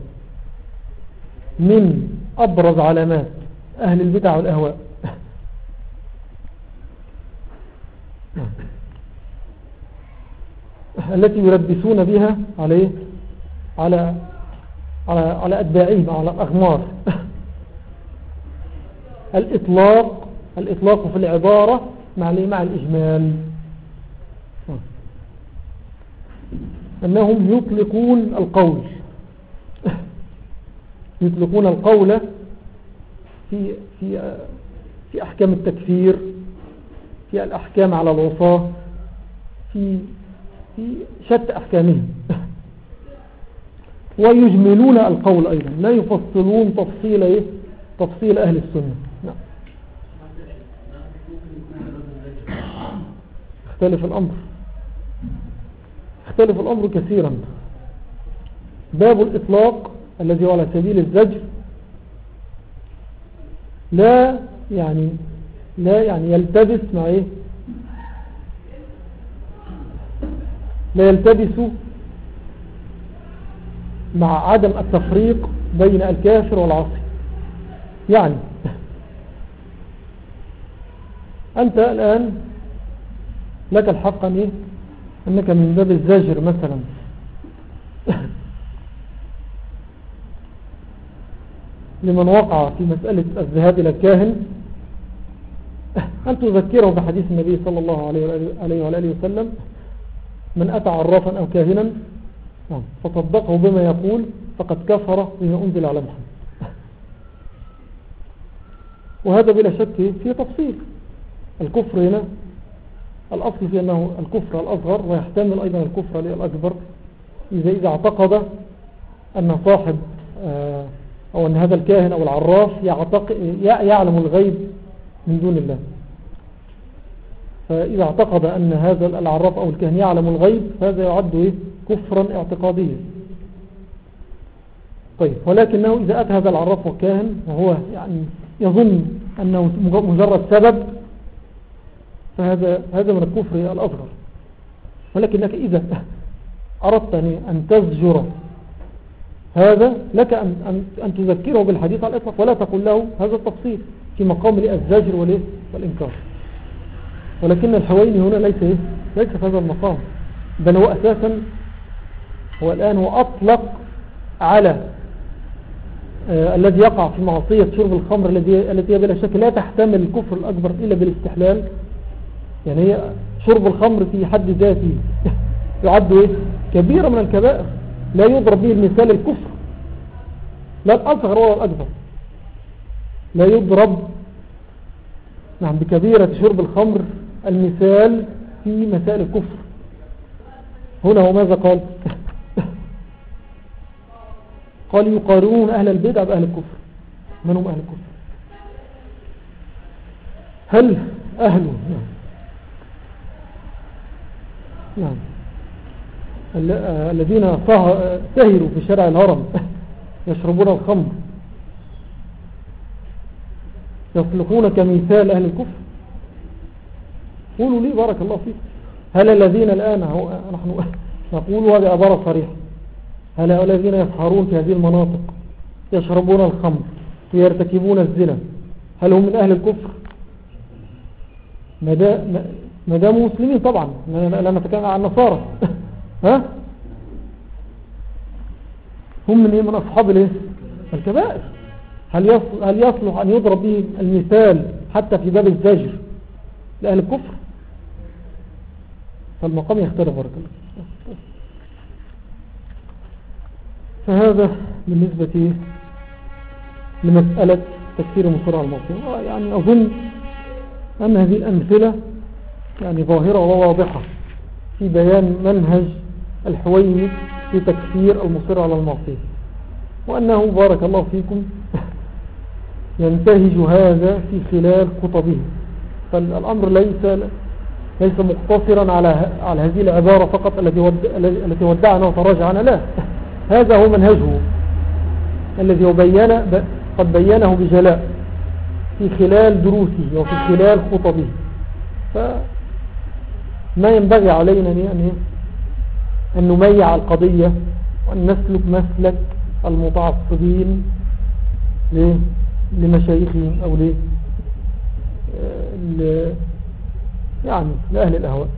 من أبرز علامات أهل البدع والأهواء. التي يلبسون بها عليه على على على أتباعهم على الأغمار الإطلاق الإطلاق في العبارة مع؟ مع الإجمال أنهم يطلقون القول يطلقون القول في في في أحكام التكفير في الأحكام على الوصاة في في شتى أحكامهم. ويجملون القول أيضا. لا يفصلون تفصيل إيه؟ تفصيل أهل السنة. نعم. اختلف الأمر. اختلف الأمر كثيرا. باب الإطلاق الذي هو على سبيل الزجر. لا يعني لا يعني يلتبس مع إيه؟ لا يلتبس مع عدم التفريق بين الكافر والعاصي. يعني أنت الآن لك الحق أن إيه؟ أنك من باب الزجر مثلا. لمن وقع في مسألة الذهاب إلى الكاهن. أن تذكره بحديث النبي صلى الله عليه وآله- وسلم. من أتى عرافا أو كاهنا نعم، فصدقه بما يقول فقد كفر بما أنزل على محمد. وهذا بلا شك في تفصيل. الكفر هنا الأصل في أنه الكفر الأصغر ويحتمل أيضا الكفر الأكبر إذا, إذا اعتقد أن صاحب آه، أو أن هذا الكاهن أو العراف يعلم الغيب من دون الله. فإذا اعتقد أن هذا العراف أو الكاهن يعلم الغيب فهذا يعد إيه؟ كفرا اعتقاديا طيب ولكنه إذا أتى هذا العراف والكاهن وهو يعني يظن أنه مجرد سبب فهذا هذا من الكفر الأصغر ولكنك إذا أردت أن تزجر هذا لك أن, أن, أن تذكره بالحديث على الإطلاق ولا تقول له هذا التفصيل في مقام والإيه؟ والإنكار ولكن الحويني هنا ليس إيه؟ ليس في هذا المقام. بل هو أساسا هو الآن هو أطلق على آه الذي يقع في معصية شرب الخمر التي هي بلا شك لا تحتمل الكفر الأكبر إلا بالاستحلال. يعني هي شرب الخمر في حد ذاته يعد إيه؟ كبيرة من الكبائر. لا يضرب به المثال الكفر. لا الأصغر ولا الأكبر. لا يضرب نعم بكبيرة شرب الخمر المثال في مسائل الكفر. هنا هو ماذا قال؟ قال يقارنون أهل البدع بأهل الكفر. من هم أهل الكفر؟ هل أهل نعم. نعم. ال- الذين سه- سهروا في شارع الهرم يشربون الخمر. يصلحون كمثال أهل الكفر؟ قولوا لي بارك الله فيك. هل الذين الآن نحن نقول هذه عبارة صريحة. هل الذين يسحرون في هذه المناطق يشربون الخمر ويرتكبون الزنا هل هم من أهل الكفر؟ ما داموا مسلمين طبعا. لا نتكلم عن النصارى. ها؟ هم من إيه؟ من أصحاب الإيه؟ الكبائر. هل هل يصلح أن يضرب به المثال حتى في باب الزجر لأهل الكفر؟ فالمقام يختلف الله فهذا بالنسبة لمسألة تكثير المصر على يعني أظن أن هذه الأمثلة يعني ظاهرة وواضحة في بيان منهج الحويني في تكثير المصر على المعصية وأنه بارك الله فيكم ينتهج هذا في خلال خطبه. فالأمر ليس ليس مقتصرا على على هذه العبارة فقط التي التي ودعنا وتراجعنا لا هذا هو منهجه. الذي بين قد بينه بجلاء في خلال دروسه وفي خلال خطبه. فما ينبغي علينا أن أن نميع القضية وأن نسلك مسلك المتعصبين لمشايخهم أو ل يعني لأهل الأهواء.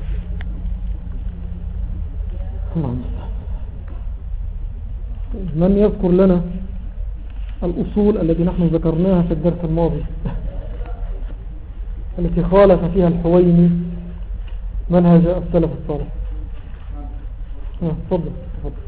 من يذكر لنا الأصول التي نحن ذكرناها في الدرس الماضي؟ التي خالف فيها الحويني منهج السلف الصالح. تفضل تفضل.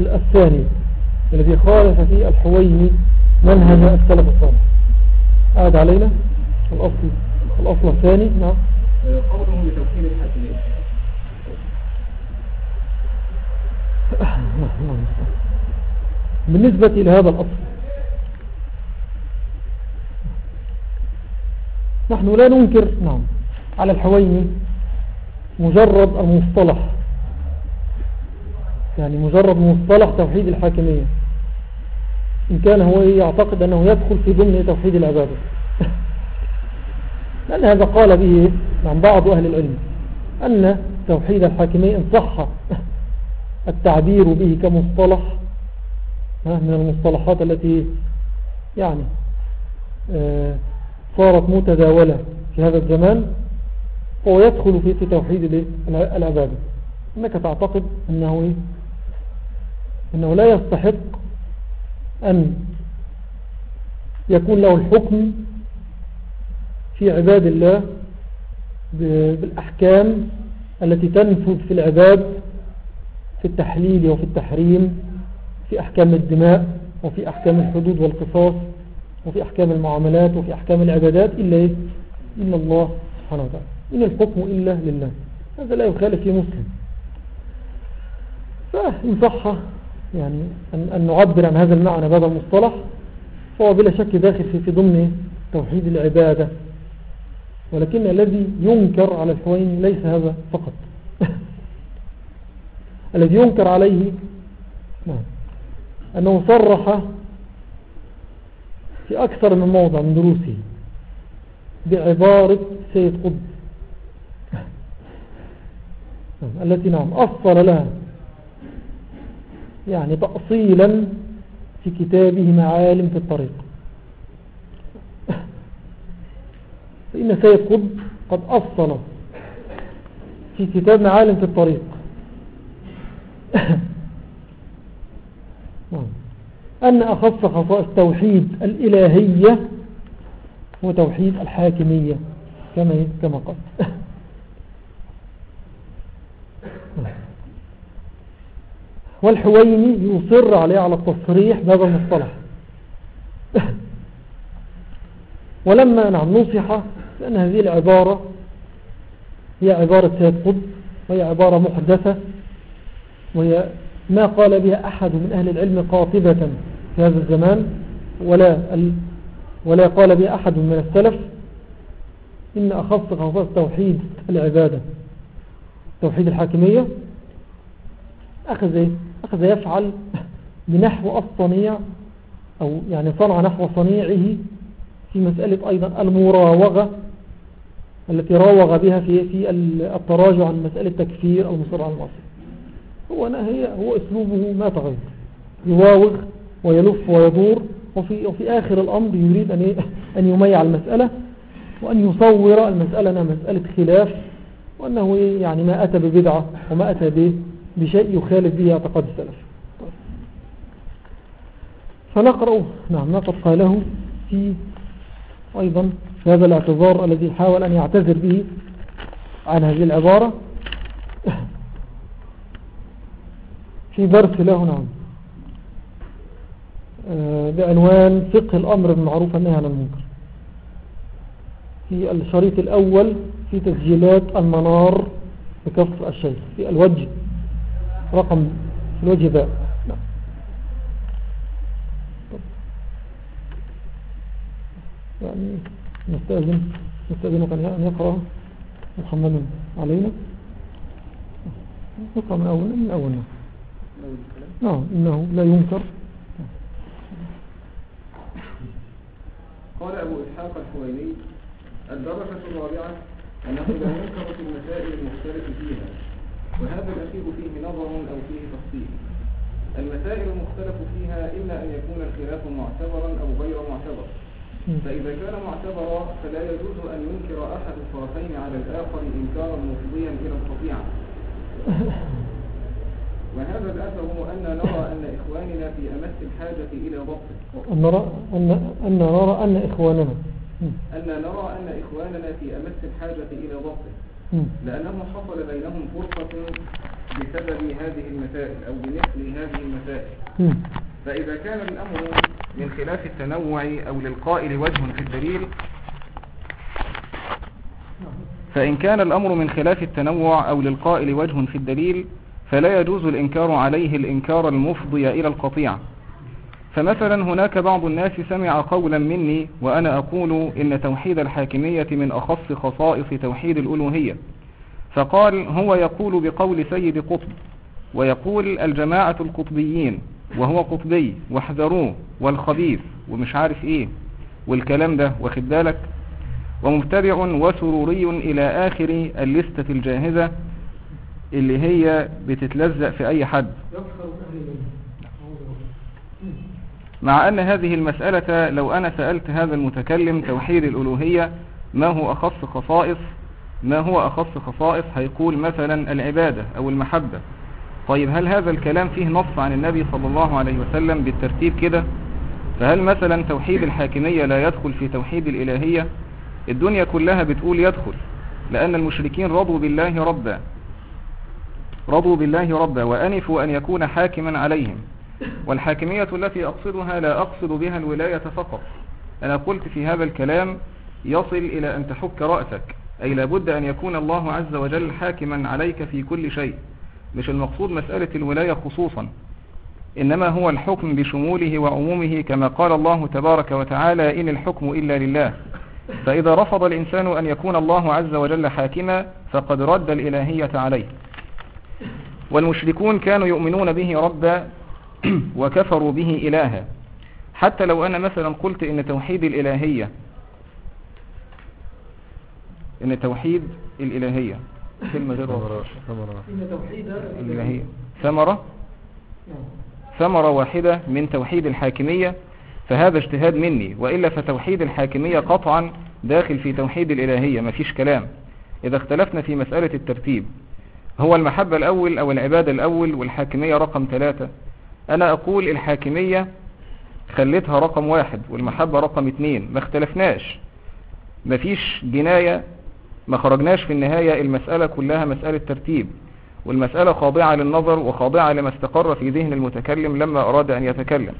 الثاني الذي خالف فيه الحويني منهج السلف الصالح. قاعد علينا الأصل الأصل الثاني نعم. قوله بتوحيد الحاكمين بالنسبة لهذا الأصل. نحن لا ننكر نعم على الحويني مجرد المصطلح. يعني مجرد مصطلح توحيد الحاكمية. إن كان هو يعتقد أنه يدخل في ضمن توحيد العبادة. لأن هذا قال به عن بعض أهل العلم أن توحيد الحاكمية إن صح التعبير به كمصطلح من المصطلحات التي يعني آه، صارت متداولة في هذا الزمان فهو يدخل في توحيد العبادة أنك تعتقد أنه أنه لا يستحق أن يكون له الحكم في عباد الله بالأحكام التي تنفذ في العباد في التحليل وفي التحريم في أحكام الدماء وفي أحكام الحدود والقصاص وفي أحكام المعاملات وفي أحكام العبادات إلا إيه؟ إلا الله سبحانه وتعالى. إن الحكم إلا لله. هذا لا يخالف في مسلم. فإن صح يعني أن, نعبر عن هذا المعنى بهذا المصطلح فهو بلا شك داخل في ضمن توحيد العبادة. ولكن الذي ينكر على الحوين ليس هذا فقط. الذي ينكر عليه نعم أنه صرح في أكثر من موضع من دروسه بعبارة سيد قطب. نعم، التي نعم أصل لها يعني تأصيلا في كتابه معالم في الطريق. فإن سيد قطب قد أصل في كتاب معالم في الطريق. أن أخص خصائص توحيد الإلهية هو توحيد الحاكمية كما كما قال والحويني يصر عليه على التصريح بهذا المصطلح ولما نعم نصح لأن هذه العبارة هي عبارة سيد قطب وهي عبارة محدثة وهي ما قال بها أحد من أهل العلم قاطبة في هذا الزمان ولا, ولا قال بها أحد من السلف إن أخص خصائص توحيد العبادة توحيد الحاكمية أخذ؟ أخذ يفعل بنحو الصنيع أو يعني صنع نحو صنيعه في مسألة أيضا المراوغة التي راوغ بها في في التراجع عن مسألة تكفير أو مصر على المعصية هو هي هو أسلوبه ما تغير. يواوغ ويلف ويدور وفي, وفي آخر الأمر يريد أن أن يميع المسألة وأن يصور المسألة أنها مسألة خلاف وأنه يعني ما أتى ببدعة وما أتى بشيء يخالف به اعتقاد السلف. فنقرأ نعم نقرأ قاله في أيضا في هذا الاعتذار الذي حاول أن يعتذر به عن هذه العبارة في درس له نعم. آه، بعنوان فقه الأمر بالمعروف والنهي عن المنكر. في الشريط الأول في تسجيلات المنار بكفر الشيخ في الوجه رقم الوجه باء. نعم. يعني نستأذن نستأذنك أن يقرأ محمد علينا. نقرأ من أول من أول نعم إنه لا ينكر. قال أبو إسحاق الحويني الدرجة الرابعة أنه لا ينكر في المسائل المختلف فيها وهذا الأخير فيه نظر أو فيه تفصيل. المسائل المختلف فيها إما أن يكون الخلاف معتبرا أو غير معتبر. فإذا كان معتبرا فلا يجوز أن ينكر أحد الطرفين على الآخر إنكارا مفضيا إلى القطيعة وهذا الأثر أن نرى أن إخواننا في أمس الحاجة إلى ضبطه أن نرى أن, أن نرى أن إخواننا. أن نرى أن إخواننا في أمس الحاجة إلى ضبطه لأنه حصل بينهم فرصة بسبب هذه المسائل أو بمثل هذه المسائل. فإذا كان الأمر من خلاف التنوع أو للقائل وجه في الدليل فإن كان الأمر من خلاف التنوع أو للقائل وجه في الدليل فلا يجوز الإنكار عليه الإنكار المفضي إلى القطيعة فمثلا هناك بعض الناس سمع قولا مني وأنا أقول إن توحيد الحاكمية من أخص خصائص توحيد الألوهية. فقال هو يقول بقول سيد قطب ويقول الجماعة القطبيين. وهو قطبي واحذروه والخبيث ومش عارف إيه. والكلام ده واخد بالك؟ ومبتدع وسروري إلى آخر الليستة الجاهزة اللي هي بتتلزق في أي حد. مع أن هذه المسألة لو أنا سألت هذا المتكلم توحيد الألوهية ما هو أخص خصائص؟ ما هو أخص خصائص؟ هيقول مثلا العبادة أو المحبة. طيب هل هذا الكلام فيه نص عن النبي صلى الله عليه وسلم بالترتيب كده؟ فهل مثلا توحيد الحاكمية لا يدخل في توحيد الإلهية؟ الدنيا كلها بتقول يدخل لأن المشركين رضوا بالله ربا. رضوا بالله ربا وأنفوا أن يكون حاكما عليهم. والحاكمية التي أقصدها لا أقصد بها الولاية فقط. أنا قلت في هذا الكلام يصل إلى أن تحك رأسك أي لابد أن يكون الله عز وجل حاكما عليك في كل شيء. مش المقصود مسألة الولاية خصوصا إنما هو الحكم بشموله وعمومه كما قال الله تبارك وتعالى إن الحكم إلا لله. فإذا رفض الإنسان أن يكون الله عز وجل حاكما فقد رد الإلهية عليه. والمشركون كانوا يؤمنون به ربا وكفروا به إلها. حتى لو أنا مثلا قلت إن توحيد الإلهية إن توحيد الإلهية كلمة غير الإلهية ثمرة. ثمرة؟ واحدة من توحيد الحاكمية فهذا اجتهاد مني وإلا فتوحيد الحاكمية قطعا داخل في توحيد الإلهية مفيش كلام. إذا اختلفنا في مسألة الترتيب هو المحبة الأول أو العبادة الأول والحاكمية رقم ثلاثة. أنا أقول الحاكمية خليتها رقم واحد والمحبة رقم اتنين ما اختلفناش. مفيش جناية ما خرجناش في النهاية المسألة كلها مسألة ترتيب والمسألة خاضعة للنظر وخاضعة لما استقر في ذهن المتكلم لما أراد أن يتكلم.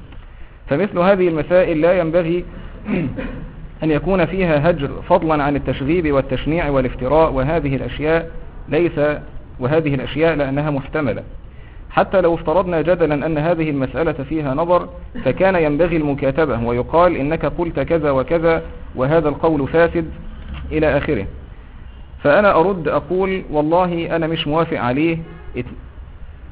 فمثل هذه المسائل لا ينبغي أن يكون فيها هجر فضلا عن التشغيب والتشنيع والافتراء وهذه الأشياء ليس وهذه الأشياء لأنها محتملة. حتى لو افترضنا جدلا أن هذه المسألة فيها نظر فكان ينبغي المكاتبة ويقال إنك قلت كذا وكذا وهذا القول فاسد إلى آخره. فأنا أرد أقول والله أنا مش موافق عليه.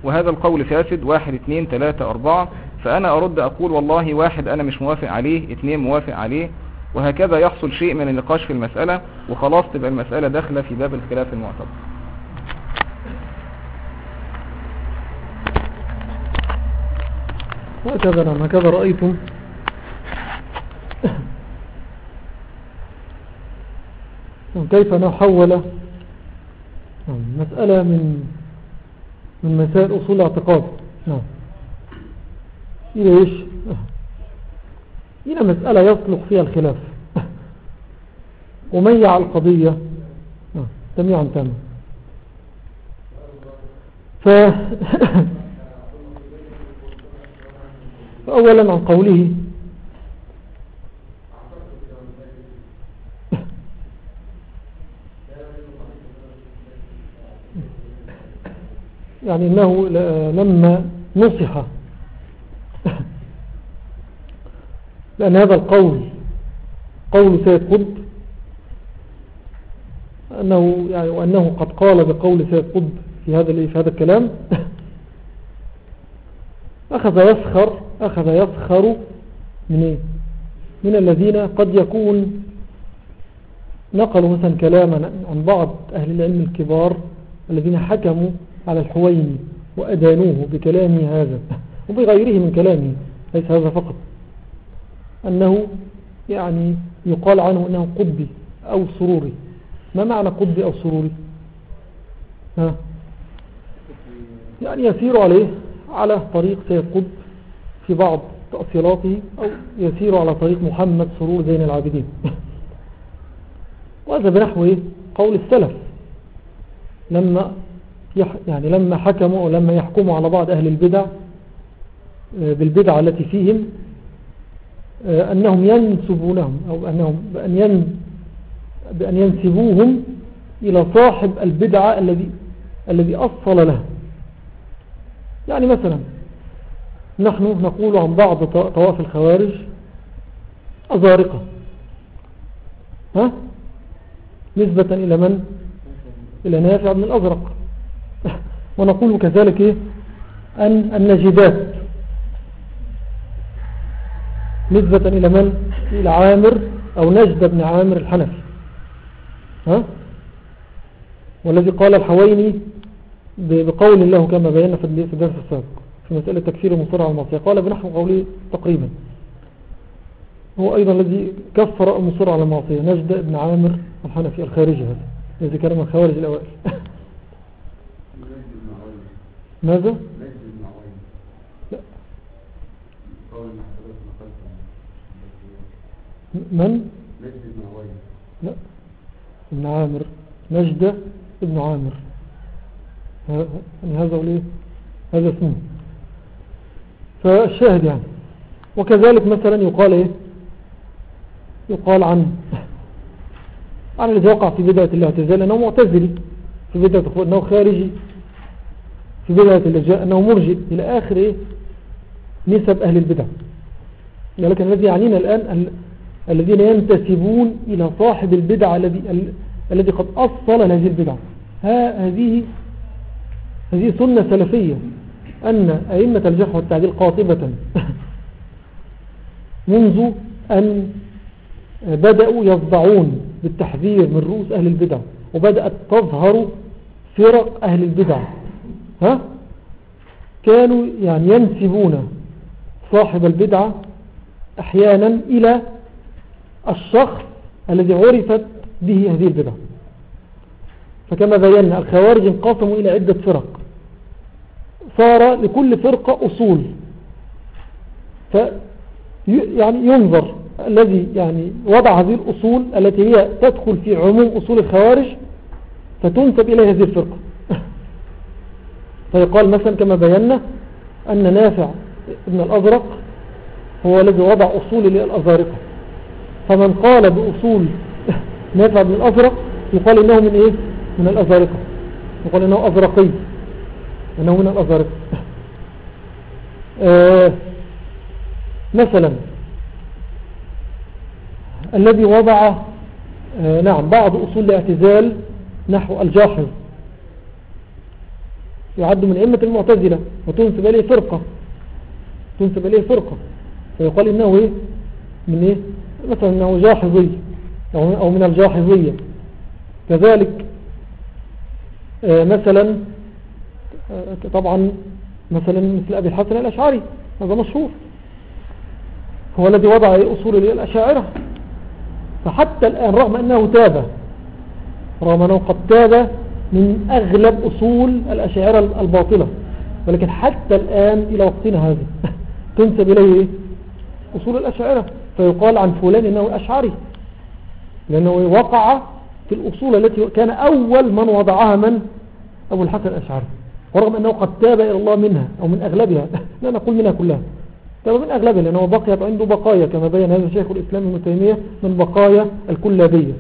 وهذا القول فاسد. واحد اتنين تلاتة أربعة. فأنا أرد أقول والله واحد أنا مش موافق عليه اتنين موافق عليه. وهكذا يحصل شيء من النقاش في المسألة. وخلاص تبقى المسألة داخلة في باب الخلاف المعتبر. هكذا نعم هكذا رأيتم؟ كيف نحول؟ نعم، مسألة من من مسائل أصول الاعتقاد. نعم. إلى إيش؟ إلى مسألة يصلح فيها الخلاف. وميع القضية نعم، تميعا تاما ف فأولا عن قوله يعني أنه لما نصح لأن هذا القول قول سيد قطب أنه يعني وأنه قد قال بقول سيد قطب في هذا في هذا الكلام أخذ يسخر أخذ يسخر من إيه؟ من الذين قد يكون نقلوا مثلا كلاما عن بعض أهل العلم الكبار الذين حكموا على الحويني وأدانوه بكلامه هذا وبغيره من كلامه ليس هذا فقط. أنه يعني يقال عنه أنه قطبي أو سروري. ما معنى قطبي أو سروري؟ ها؟ يعني يسير عليه على طريق سيد قطب في بعض تأصيلاته أو يسير على طريق محمد سرور زين العابدين. وهذا بنحو إيه؟ قول السلف. لما يعني لما حكموا أو لما يحكموا على بعض أهل البدع آه، بالبدع التي فيهم آه، أنهم ينسبونهم أو أنهم بأن, ين بأن ينسبوهم إلى صاحب البدعة الذي الذي أصل له. يعني مثلا نحن نقول عن بعض ط- طوائف الخوارج أزارقة. ها؟ نسبة إلى من؟ إلى نافع بن الأزرق. ونقول كذلك إيه؟ النجدات. نسبة إلى من؟ إلى عامر أو نجد بن عامر الحنفي. ها؟ والذي قال الحويني بقول الله كما بينا في الد- في الدرس السابق في مسألة تكفير المصر على المعصية قال بنحو قوله تقريبا. هو أيضا الذي كفر المصر على المعصية. نجد بن عامر الحنفي الخارجي هذا. الذي كان من الخوارج الأوائل. ماذا؟ من؟ نجد بن لا. ابن عامر. نجدة ابن عامر. يعني هذا وليه هذا اسمه. فالشاهد يعني. وكذلك مثلا يقال إيه؟ يقال عن عن الذي وقع في بداية الاعتزال أنه معتزلي في بداية أنه خارجي. في بداية الارجاء أنه مرجئ إلى آخر إيه نسب أهل البدع. لكن الذي يعنينا الآن ال- الذين ينتسبون إلى صاحب البدع الذي ال- الذي قد أصل هذه البدع. هذه هذه سنة سلفية أن أئمة الجرح والتعديل قاطبة منذ أن بدأوا يصدعون بالتحذير من رؤوس أهل البدع وبدأت تظهر فرق أهل البدع. ها؟ كانوا يعني ينسبون صاحب البدعة أحيانا إلى الشخص الذي عرفت به هذه البدع فكما بينا الخوارج انقسموا إلى عدة فرق. صار لكل فرقة أصول. ف يعني ينظر الذي يعني وضع هذه الأصول التي هي تدخل في عموم أصول الخوارج فتنسب إليه هذه الفرقة. فيقال مثلا كما بينا أن نافع ابن الأزرق هو الذي وضع أصول للأزارقة. فمن قال بأصول نافع ابن الأزرق يقال إنه من إيه؟ من الأزارقة. يقال إنه أزرقي. إنه من الأزارقة. آه مثلا الذي وضع آه نعم بعض أصول الاعتزال نحو الجاحظ. يعد من أئمة المعتزلة وتنسب إليه فرقة. تنسب إليه فرقة. ويقال إنه إيه؟ من إيه؟ مثلا إنه جاحظي. أو من الجاحظية. كذلك آه مثلا آه طبعا مثلا مثل أبي الحسن الأشعري. هذا مشهور. هو الذي وضع أصول الأشاعرة فحتى الآن رغم أنه تاب رغم أنه قد تاب من أغلب أصول الأشاعرة الباطلة. ولكن حتى الآن إلى وقتنا هذا تنسب إليه أصول الأشاعرة. فيقال عن فلان إنه أشعري لأنه وقع في الأصول التي كان أول من وضعها من؟ أبو الحسن الأشعري. ورغم أنه قد تاب إلى الله منها أو من أغلبها. لا نقول منها كلها. تاب من أغلبها لأنه بقيت عنده بقايا كما بين هذا شيخ الإسلام ابن تيمية من بقايا الكلابية.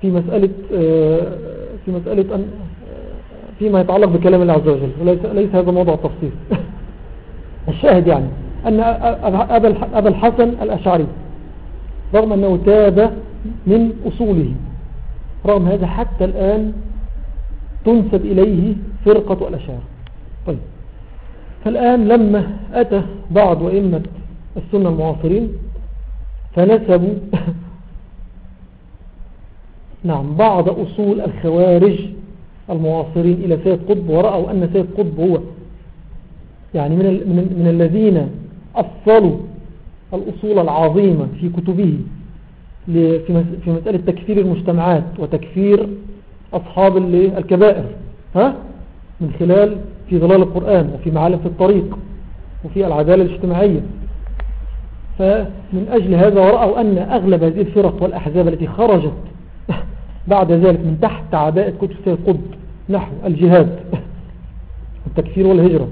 في مسألة في مسألة أن فيما يتعلق بكلام الله عز وجل. وليس ليس هذا موضوع التفصيل. الشاهد يعني أن أبا الحسن الأشعري رغم أنه تاب من أصوله رغم هذا حتى الآن تنسب إليه فرقة الأشعار. طيب. فالآن لما أتى بعض وإمة السنة المعاصرين فنسبوا نعم بعض أصول الخوارج المعاصرين إلى سيد قطب ورأوا أن سيد قطب هو يعني من, من, من الذين أصلوا الأصول العظيمة في كتبه في مسألة تكفير المجتمعات وتكفير أصحاب الكبائر ها؟ من خلال في ظلال القرآن وفي معالم في الطريق وفي العدالة الاجتماعية. فمن أجل هذا ورأوا أن أغلب هذه الفرق والأحزاب التي خرجت بعد ذلك من تحت عباءة سيد قطب نحو الجهاد والتكفير والهجرة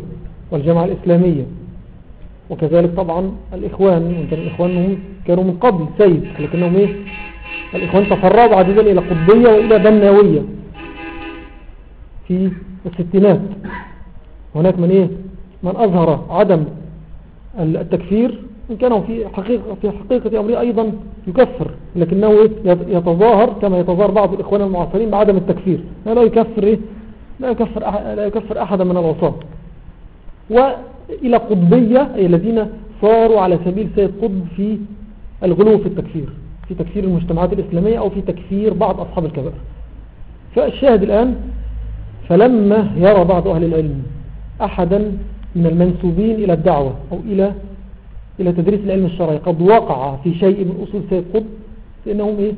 والجماعة الإسلامية. وكذلك طبعا الإخوان الإخوان كانوا من قبل سيد لكنهم إيه؟ الإخوان تفرعوا ذلك إلى قطبية وإلى بناوية في الستينات. هناك من إيه؟ من أظهر عدم التكفير إن كانوا في حقيقة, في حقيقة أمره أيضا يكفر لكنه إيه؟ يتظاهر كما يتظاهر بعض الإخوان المعاصرين بعدم التكفير. لا يكفر إيه؟ لا يكفر, لا يكفر أحدا من العصاة. وإلى قطبية أي الذين صاروا على سبيل سيد قطب في الغلو في التكفير في تكفير المجتمعات الإسلامية أو في تكفير بعض أصحاب الكبائر. فالشاهد الآن فلما يرى بعض أهل العلم أحدا من المنسوبين إلى الدعوة أو إلى إلى تدريس العلم الشرعي. قد وقع في شيء من أصول سيد قطب فإنهم إيه؟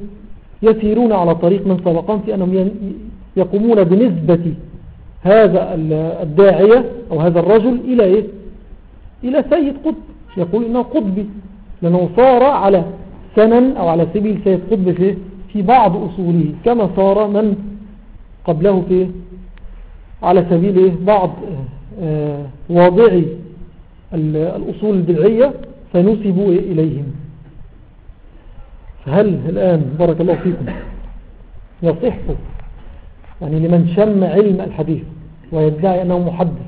يسيرون على طريق من سبقان في أنهم يقومون بنسبة هذا الداعية أو هذا الرجل إلى إيه؟ إلى سيد قطب. يقول إنه قطبي. لأنه صار على سنن أو على سبيل سيد قطب في, في بعض أصوله كما صار من قبله في على سبيل إيه؟ بعض آه، واضعي الأصول البدعية فنسبوا إليهم. فهل الآن بارك الله فيكم يصح؟ يعني لمن شم علم الحديث ويدعي أنه محدث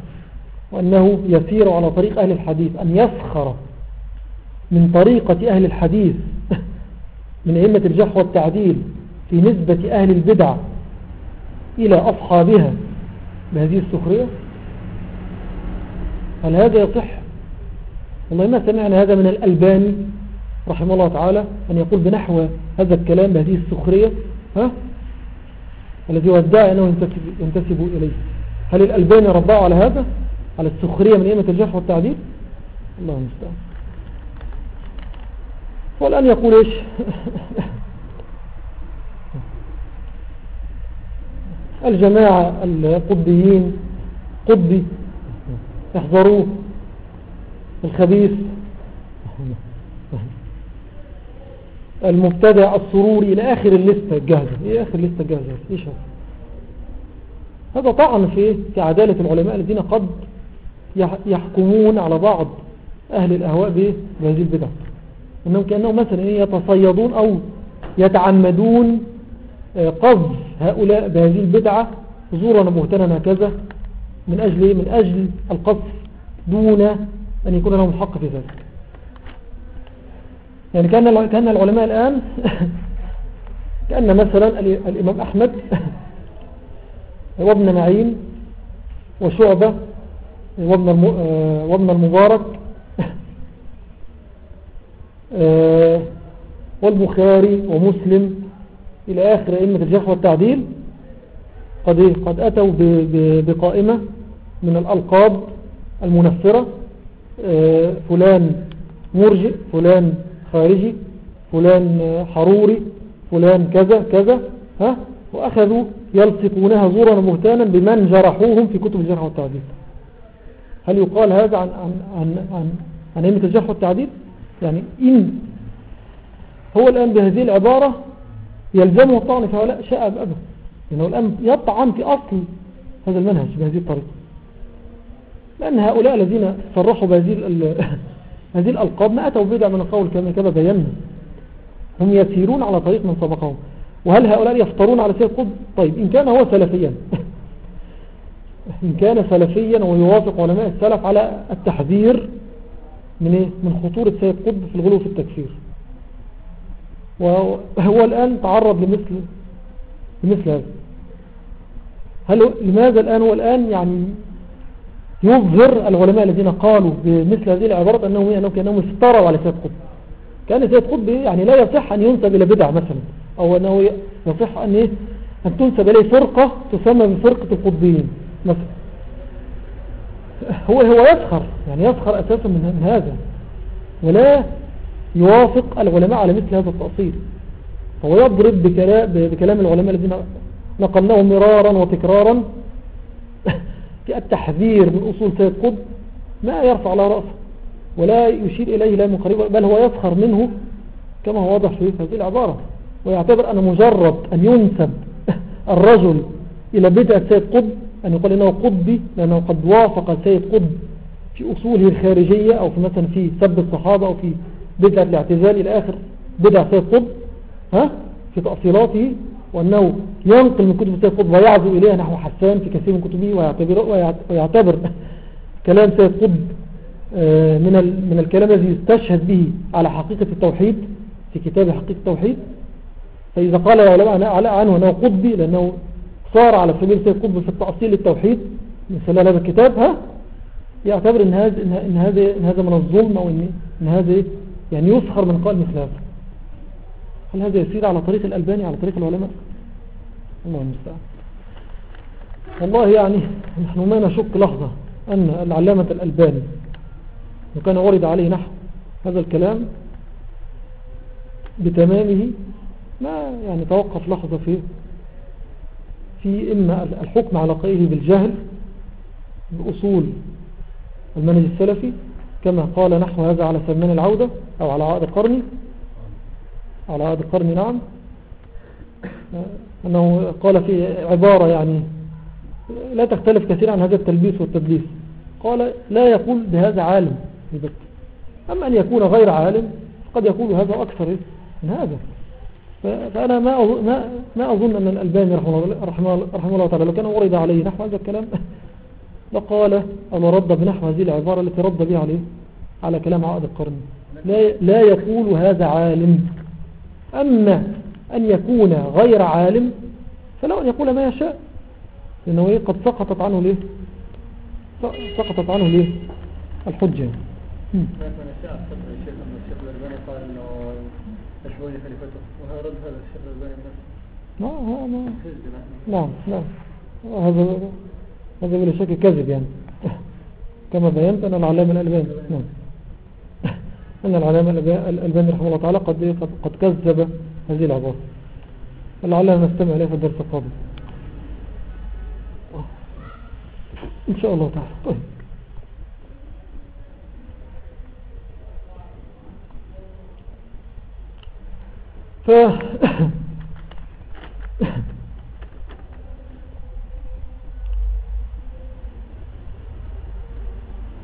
وأنه يسير على طريق أهل الحديث أن يسخر من طريقة أهل الحديث من أئمة الجح والتعديل في نسبة أهل البدع إلى أصحابها بهذه السخرية؟ هل هذا يصح؟ والله ما سمعنا هذا من الألباني رحمه الله تعالى أن يقول بنحو هذا الكلام بهذه السخرية ها؟ الذي ودع أنه ينتسب, ينتسب إليه. هل الألباني رباه على هذا؟ على السخرية من أئمة الجرح والتعديل؟ الله المستعان. والآن يقول إيش؟ الجماعة القطبيين قطبي احذروه الخبيث. المبتدع السروري إلى آخر الليستة الجاهزة. إيه آخر الليستة الجاهزة؟ إيش هذا هذا طعن في في عدالة العلماء الذين قد يح- يحكمون على بعض أهل الأهواء به- بهذه البدع. أنهم كأنهم مثلا إيه يتصيدون أو يتعمدون آه، قذف هؤلاء بهذه البدعة زورا وبهتانا هكذا من أجل إيه؟ من أجل القذف دون أن يكون لهم حق في ذلك يعني كأن كأن العلماء الآن كأن مثلا ال- الإمام أحمد وابن معين وشعبة وابن آه، المبارك آه، والبخاري ومسلم إلى آخر أئمة الجرح والتعديل قد إيه؟ قد أتوا بقائمة من الألقاب المنفرة فلان مرجئ فلان خارجي فلان آه، حروري فلان كذا كذا ها؟ وأخذوا يلصقونها زورا ومهتانا بمن جرحوهم في كتب الجرح والتعديل. هل يقال هذا عن عن عن عن, عن أئمة الجرح والتعديل؟ يعني إن هو الآن بهذه العبارة يلزمه الطعن في هؤلاء شاء أبا لأنه الآن يطعن في أصل هذا المنهج بهذه الطريقة. لأن هؤلاء الذين صرحوا بهذه هذه الألقاب ما أتوا بدع من القول كما كما بينا. هم يسيرون على طريق من سبقهم. وهل هؤلاء يفترون على سيد قطب؟ طيب إن كان هو سلفيا. إن كان سلفيا ويوافق علماء السلف على التحذير من إيه؟ من خطورة سيد قطب في الغلو في التكفير. وهو الآن تعرض لمثل لمثل هذا. هل لماذا الآن؟ هو الآن يعني يظهر العلماء الذين قالوا بمثل هذه العبارات أنهم أنهم كأنهم افتروا على سيد قطب. كأن سيد قطب يعني لا يصح أن ينسب إلى بدع مثلا أو أنه يصح أن, إيه؟ أن تنسب إليه فرقة تسمى بفرقة القطبيين مثلا. هو هو يسخر يعني يسخر أساسا من هذا ولا يوافق العلماء على مثل هذا التأصيل. هو يضرب بكلام, العلماء الذين نقلناه مرارا وتكرارا التحذير من أصول سيد قطب ما يرفع على رأسه ولا يشير إليه لا من قريب بل هو يسخر منه كما هو واضح في هذه العبارة ويعتبر أن مجرد أن ينسب الرجل إلى بدعة سيد قطب أن يقول إنه قطبي لأنه قد وافق سيد قطب في أصوله الخارجية أو في مثلا في سب الصحابة أو في بدعة الاعتزال إلى آخر بدعة سيد قطب ها؟ في تأصيلاته وأنه ينقل من كتب سيد قطب ويعزو إليها نحو حسان في كثير من كتبه ويعتبر, ويعتبر كلام سيد قطب آه، من من الكلام الذي يستشهد به على حقيقة التوحيد في كتاب حقيقة التوحيد فإذا قال العلماء عنه أنه قطبي لأنه صار على سبيل سيد قطب في التأصيل للتوحيد من خلال هذا الكتاب ها يعتبر إن هذا إن هذا إن هذا من الظلم ان إن هذا؟ يعني يسخر من قال مثل هذا هل هذا يسير على طريق الألباني على طريق العلماء؟ الله المستعان. والله يعني نحن ما نشك لحظة أن العلامة الألباني وكان ورد عليه نحو هذا الكلام بتمامه ما يعني توقف لحظة فيه في إما الحكم على قائله بالجهل بأصول المنهج السلفي كما قال نحو هذا على سلمان العودة أو على عائد القرني على عائد القرني نعم. أنه قال في عبارة يعني لا تختلف كثيرا عن هذا التلبيس والتدليس. قال لا يقول بهذا عالم أما أن يكون غير عالم قد يقول هذا أكثر من هذا. فأنا ما أظن, ما, ما أظن أن الألباني رحمه الله, تعالى لو كان ورد عليه نحو هذا الكلام لقال أو رد بنحو هذه العبارة التي رد بها عليه على كلام عقد القرن. لا, لا يقول هذا عالم. أما أن يكون غير عالم فلو أن يقول ما يشاء لأنه إيه؟ قد سقطت عنه ليه؟ سقطت عنه ليه؟ الحجة. إنه أشبه خليفته رد هذا نعم نعم. هذا هذا بلا شك كذب يعني. كما بينت أن العلامة الألباني نعم. أن العلامة الألباني رحمه الله تعالى قد قد, قد كذب هذه العبارة لعلنا نستمع إليها في الدرس القادم. إن شاء الله تعالى. طيب. ف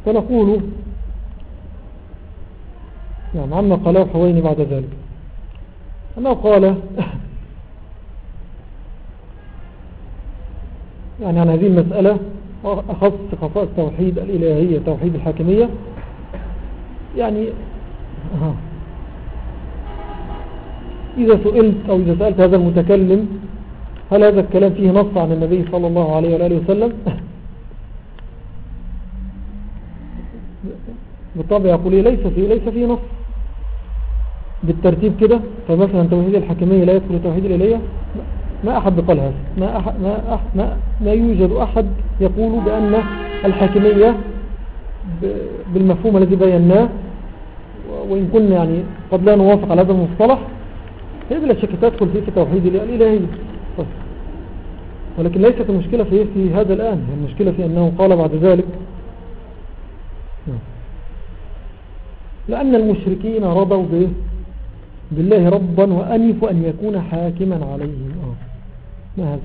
فنقول نعم عما قاله حويني بعد ذلك. أنه قال يعني عن هذه المسألة أخص خصائص توحيد الإلهية توحيد الحاكمية يعني إذا سئلت أو إذا سألت هذا المتكلم هل هذا الكلام فيه نص عن النبي صلى الله عليه وآله وسلم؟ بالطبع يقول لي ليس فيه ليس فيه نص. بالترتيب كده فمثلا توحيد الحكمية لا يدخل توحيد الإلية ما أحد قال هذا ما, ما, ما, ما يوجد أحد يقول بأن الحاكمية بالمفهوم الذي بيناه وإن كنا يعني قد لا نوافق على هذا المصطلح هي بلا شك تدخل في توحيد الإلهية طيب. ولكن ليست المشكلة في, في هذا الآن المشكلة في أنه قال بعد ذلك نعم. لأن المشركين رضوا به بالله ربا وأنفوا أن يكون حاكما عليهم. آه. ما هذا؟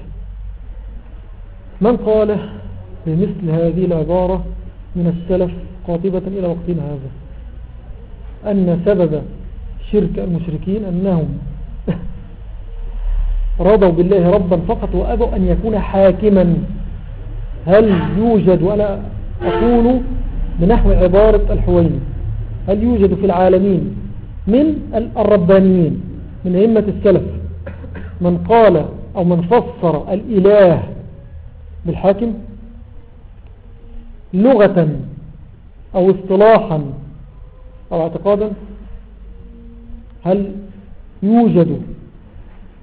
من قال بمثل هذه العبارة من السلف قاطبة إلى وقتنا هذا؟ أن سبب شرك المشركين أنهم رضوا بالله ربا فقط وأبوا أن يكون حاكما. هل يوجد وأنا أقول بنحو عبارة الحويني هل يوجد في العالمين من الربانيين من أئمة السلف. من قال أو من فسر الإله بالحاكم لغة أو اصطلاحا أو اعتقادا هل يوجد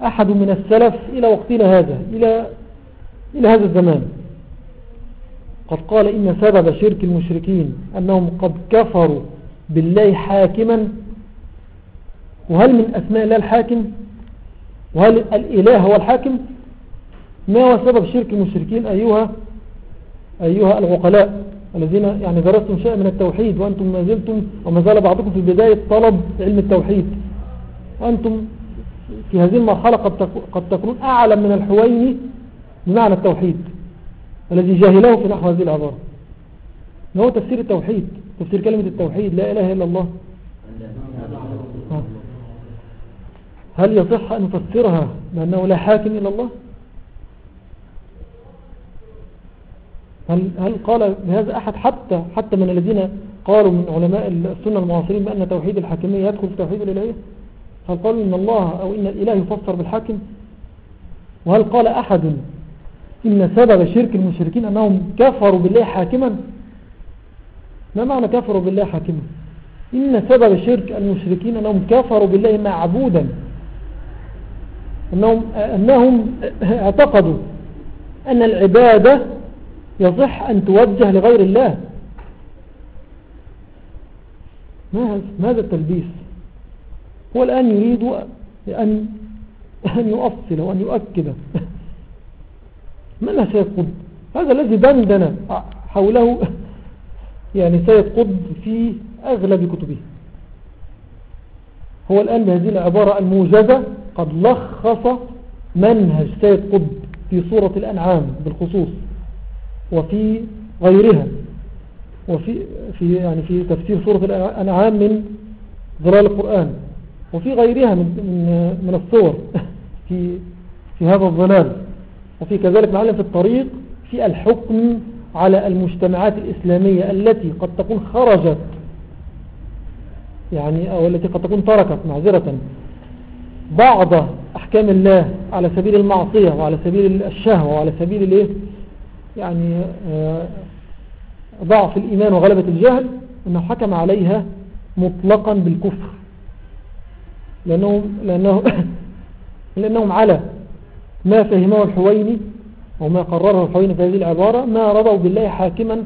أحد من السلف إلى وقتنا هذا إلى, إلى هذا الزمان؟ قد قال إن سبب شرك المشركين أنهم قد كفروا بالله حاكما وهل من أسماء الله الحاكم؟ وهل الإله هو الحاكم؟ ما هو سبب شرك المشركين أيها أيها العقلاء الذين يعني درستم شيء من التوحيد وأنتم ما زلتم وما زال بعضكم في بداية طلب علم التوحيد؟ وأنتم في هذه المرحلة قد قد تكونون أعلم من الحويني بمعنى التوحيد الذي جاهله في نحو هذه العبارة. ما هو تفسير التوحيد؟ تفسير كلمة التوحيد لا إله إلا الله. هل يصح أن نفسرها بأنه لا حاكم إلا الله؟ هل, هل قال بهذا أحد حتى حتى من الذين قالوا من علماء السنة المعاصرين بأن توحيد الحاكمية يدخل في توحيد الإلهية؟ هل قالوا إن الله أو إن الإله يفسر بالحاكم؟ وهل قال أحد إن سبب شرك المشركين أنهم كفروا بالله حاكما؟ ما معنى كفروا بالله حاكما؟ إن سبب شرك المشركين أنهم كفروا بالله معبودا. أنهم, أنهم اعتقدوا أن العبادة يصح أن توجه لغير الله. ما هذا التلبيس؟ هو الآن يريد أن, أن يؤصل وأن يؤكد. من سيد قطب هذا الذي دندن حوله يعني سيد قطب في أغلب كتبه. هو الآن بهذه العبارة الموجزة قد لخص منهج سيد قطب في سورة الأنعام بالخصوص وفي غيرها وفي في يعني في تفسير سورة الأنعام من ظلال القرآن وفي غيرها من من, من الصور في في هذا الظلال وفي كذلك معلم في الطريق في الحكم على المجتمعات الإسلامية التي قد تكون خرجت يعني أو التي قد تكون تركت معذرة. بعض أحكام الله على سبيل المعصية وعلى سبيل الشهوة وعلى سبيل الإيه؟ يعني آه، ضعف الإيمان وغلبة الجهل أنه حكم عليها مطلقا بالكفر. لأنهم, لأنه لأنهم على ما فهمه الحويني وما قرره الحويني في هذه العبارة ما رضوا بالله حاكما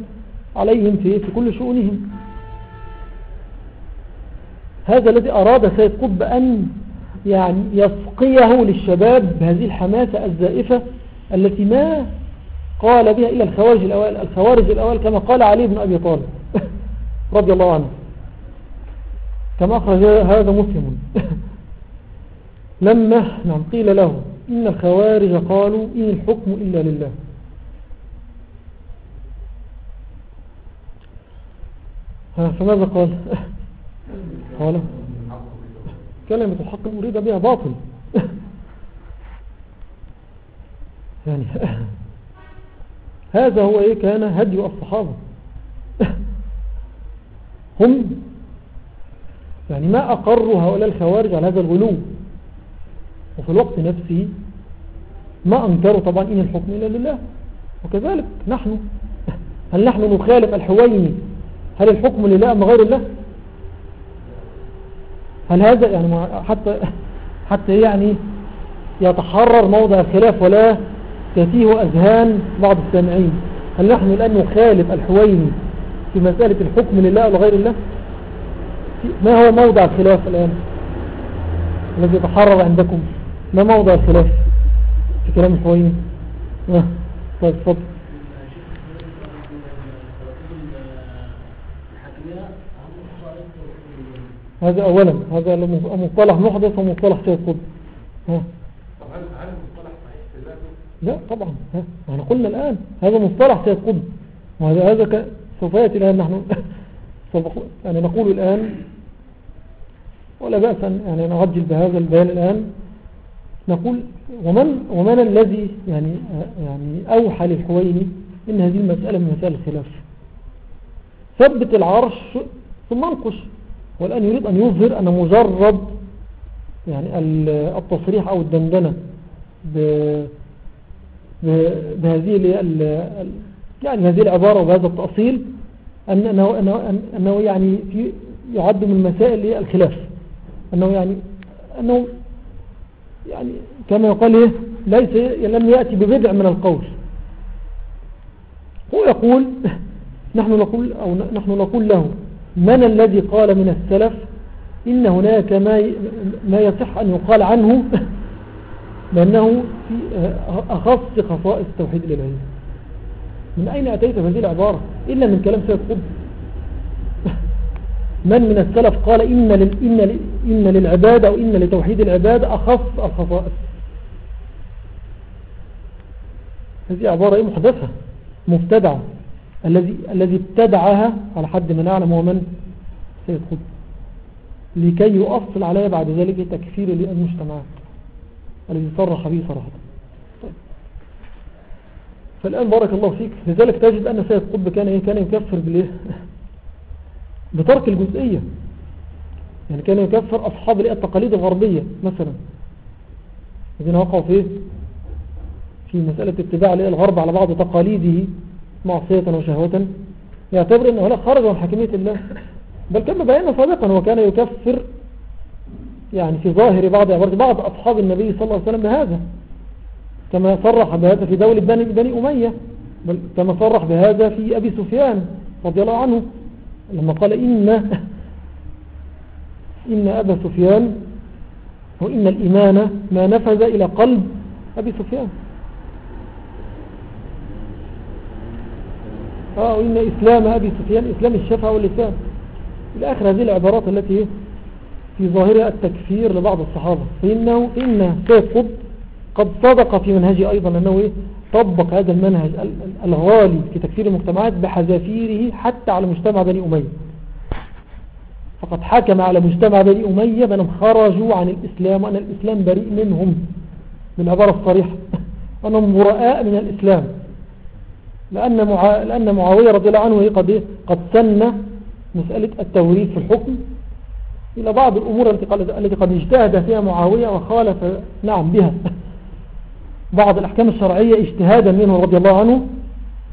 عليهم في, في كل شؤونهم. هذا الذي أراد سيد قطب أن يعني يسقيه للشباب بهذه الحماسة الزائفة التي ما قال بها إلى الخوارج الأوائل الخوارج الأوائل كما قال علي بن أبي طالب رضي الله عنه. كما أخرج هذا مسلم. لما نعم قيل له إن الخوارج قالوا إن الحكم إلا لله. فماذا قال؟ قال كلمة الحق أريد بها باطل. يعني هذا هو إيه كان هدي الصحابة. هم يعني ما أقروا هؤلاء الخوارج على هذا الغلو. وفي الوقت نفسه ما أنكروا طبعا إن الحكم إلا لله. وكذلك نحن. هل نحن نخالف الحويني؟ هل الحكم لله أم غير الله؟ هل هذا يعني حتى حتى يعني يتحرر موضع الخلاف ولا تتيه أذهان بعض السامعين. هل نحن الآن نخالف الحويني في مسألة الحكم لله أو غير الله؟ ما هو موضع الخلاف الآن الذي يتحرر عندكم؟ ما موضع الخلاف في كلام الحويني؟ آه، طيب فضل هذا أولا هذا مصطلح محدث ومصطلح سيد قطب ها؟ لا طبعا. ها؟ إحنا قلنا الآن هذا مصطلح سيد قطب وهذا هذا سوف يأتي الآن نحن. يعني نقول الآن ولا بأس يعني نعجل بهذا البيان الآن. نقول ومن, ومن الذي يعني, يعني أوحى للحويني إن هذه المسألة من مسائل الخلاف. ثبت العرش ثم انقش والآن يريد أن يظهر أن مجرد يعني التصريح أو الدندنة بهذه يعني هذه العبارة وبهذا التأصيل أنه, أنه, أنه يعني في يعد من مسائل الخلاف أنه يعني أنه يعني كما يقال إيه ليس لم يأتي ببدع من القول. هو يقول نحن نقول أو نحن نقول له من الذي قال من السلف إن هناك ما ما يصح أن يقال عنه بأنه في أخص خصائص التوحيد الإلهي من أين أتيت بهذه العبارة؟ إلا من كلام سيد قطب. من من السلف قال إن, لل إن, لل إن للعبادة أو إن لتوحيد العبادة أخص الخصائص. هذه عبارة محدثة. مبتدعة. الذي الذي ابتدعها على حد ما نعلم هو من سيد قطب. لكي يؤصل عليها بعد ذلك تكفير للمجتمعات الذي صرح به صراحة. طيب. فالآن بارك الله فيك. لذلك تجد أن سيد قطب كان إيه؟ كان يكفر بالإيه؟ بترك الجزئية. يعني كان يكفر أصحاب التقاليد الغربية مثلا. الذين وقعوا فيه في مسألة اتباع الغرب على بعض تقاليده. معصية وشهوة. يعتبر أنه لا خرج عن حكمية الله بل كما بينا سابقا وكان يكفر يعني في ظاهر بعض بعض أصحاب النبي صلى الله عليه وسلم بهذا. كما صرح بهذا في دولة بني, بني أمية بل كما صرح بهذا في أبي سفيان رضي الله عنه لما قال إن إن أبا سفيان وإن الإيمان ما نفذ إلى قلب أبي سفيان. آه وإن إسلام أبي سفيان إسلام الشفع واللسان إلى آخر هذه العبارات التي في ظاهرها التكفير لبعض الصحابة. فإنه إن سيد قد قد صدق في منهجه أيضا أنه طبق هذا المنهج الغالي في تكفير المجتمعات بحذافيره حتى على مجتمع بني أمية. فقد حكم على مجتمع بني أمية بأنهم خرجوا عن الإسلام وأن الإسلام بريء منهم. بالعبارة الصريحة. أنهم براء من الإسلام. لأن. لأن معاوية رضي الله عنه قد, قد سن مسألة التوريث في الحكم. إلى بعض الأمور التي, التي قد اجتهد فيها معاوية وخالف نعم بها. بعض الأحكام الشرعية اجتهادا منه رضي الله عنه.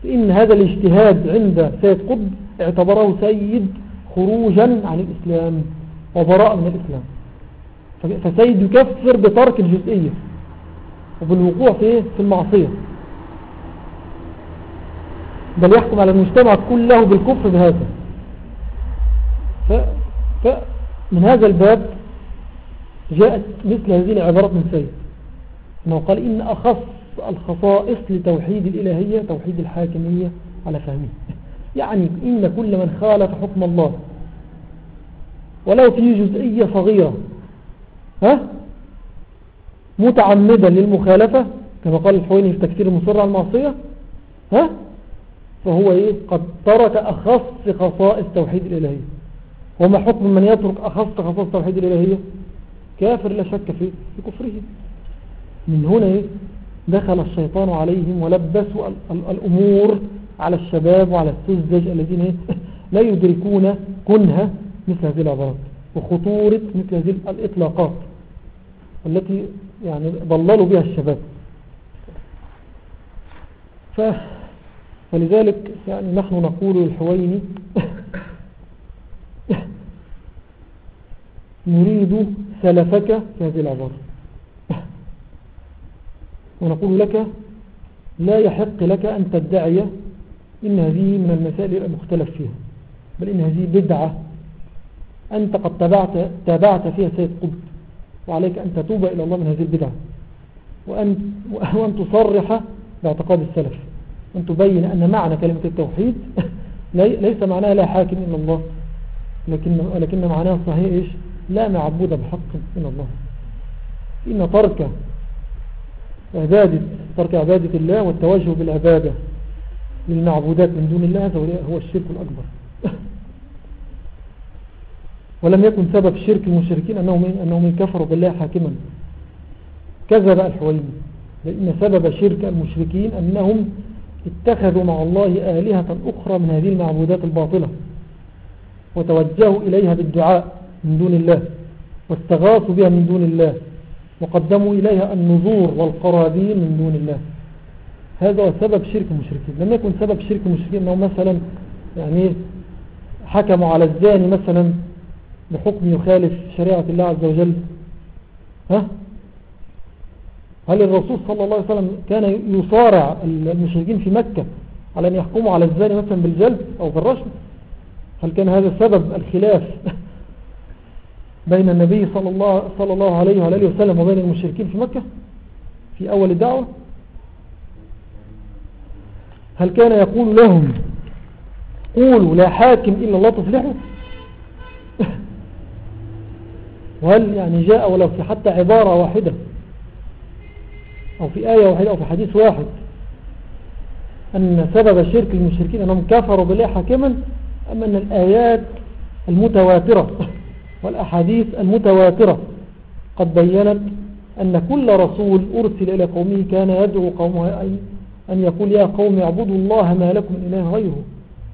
فإن هذا الاجتهاد عند سيد قطب اعتبره سيد خروجا عن الإسلام وبراء من الإسلام. فسيد يكفر بترك الجزئية وبالوقوع في المعصية. بل يحكم على المجتمع كله بالكفر بهذا. فمن هذا الباب جاءت مثل هذه العبارات من سيد أنه قال إن أخص الخصائص لتوحيد الإلهية توحيد الحاكمية على فهمه. يعني إن كل من خالف حكم الله ولو في جزئية صغيرة ها؟ متعمدا للمخالفة كما قال الحويني في تكفير المصر على المعصية ها؟ فهو إيه؟ قد ترك أخص خصائص توحيد الإلهية. وما حكم من يترك أخص خصائص توحيد الإلهية؟ كافر لا شك في كفره من هنا إيه؟ دخل الشيطان عليهم ولبسوا ال- ال- الأمور على الشباب وعلى السذج الذين إيه؟ لا يدركون كنها مثل هذه العبارات وخطورة مثل هذه الإطلاقات التي يعني ضللوا بها الشباب. ف فلذلك يعني نحن نقول للحويني نريد سلفك في هذه العبارة. ونقول لك لا يحق لك أن تدعي إن هذه من المسائل المختلف فيها بل إن هذه بدعة. أنت قد تابعت, تابعت فيها سيد قطب وعليك أن تتوب إلى الله من هذه البدعة. وأن, وأن تصرح باعتقاد السلف. أن تبين أن معنى كلمة التوحيد ليس معناها لا حاكم إلا الله. لكن, لكن معناها صحيح إيش؟ لا معبود بحق إلا الله. إن ترك عبادة ترك عبادة الله والتوجه بالعبادة للمعبودات من دون الله هو الشرك الأكبر. ولم يكن سبب شرك المشركين أنهم, أنهم كفروا بالله حاكما. كذب الحويني. لأن سبب شرك المشركين أنهم اتخذوا مع الله آلهة أخرى من هذه المعبودات الباطلة وتوجهوا إليها بالدعاء من دون الله واستغاثوا بها من دون الله وقدموا إليها النذور والقرابين من دون الله. هذا سبب شرك المشركين. لم يكن سبب شرك المشركين أنه مثلا يعني حكموا على الزاني مثلا بحكم يخالف شريعة الله عز وجل. ها؟ هل الرسول صلى الله عليه وسلم كان يصارع المشركين في مكة على أن يحكموا على الزاني مثلا بالجلد أو بالرشم هل كان هذا سبب الخلاف بين النبي صلى الله, صلى الله عليه وآله وسلم وبين المشركين في مكة في أول الدعوة هل كان يقول لهم قولوا لا حاكم إلا الله تصلحوا وهل يعني جاء ولو في حتى عبارة واحدة أو في آية واحدة أو في حديث واحد أن سبب شرك المشركين أنهم كفروا بالله حاكما أم أن الآيات المتواترة والأحاديث المتواترة قد بينت أن كل رسول أرسل إلى قومه كان يدعو قومه أن يقول يا قوم اعبدوا الله ما لكم إله غيره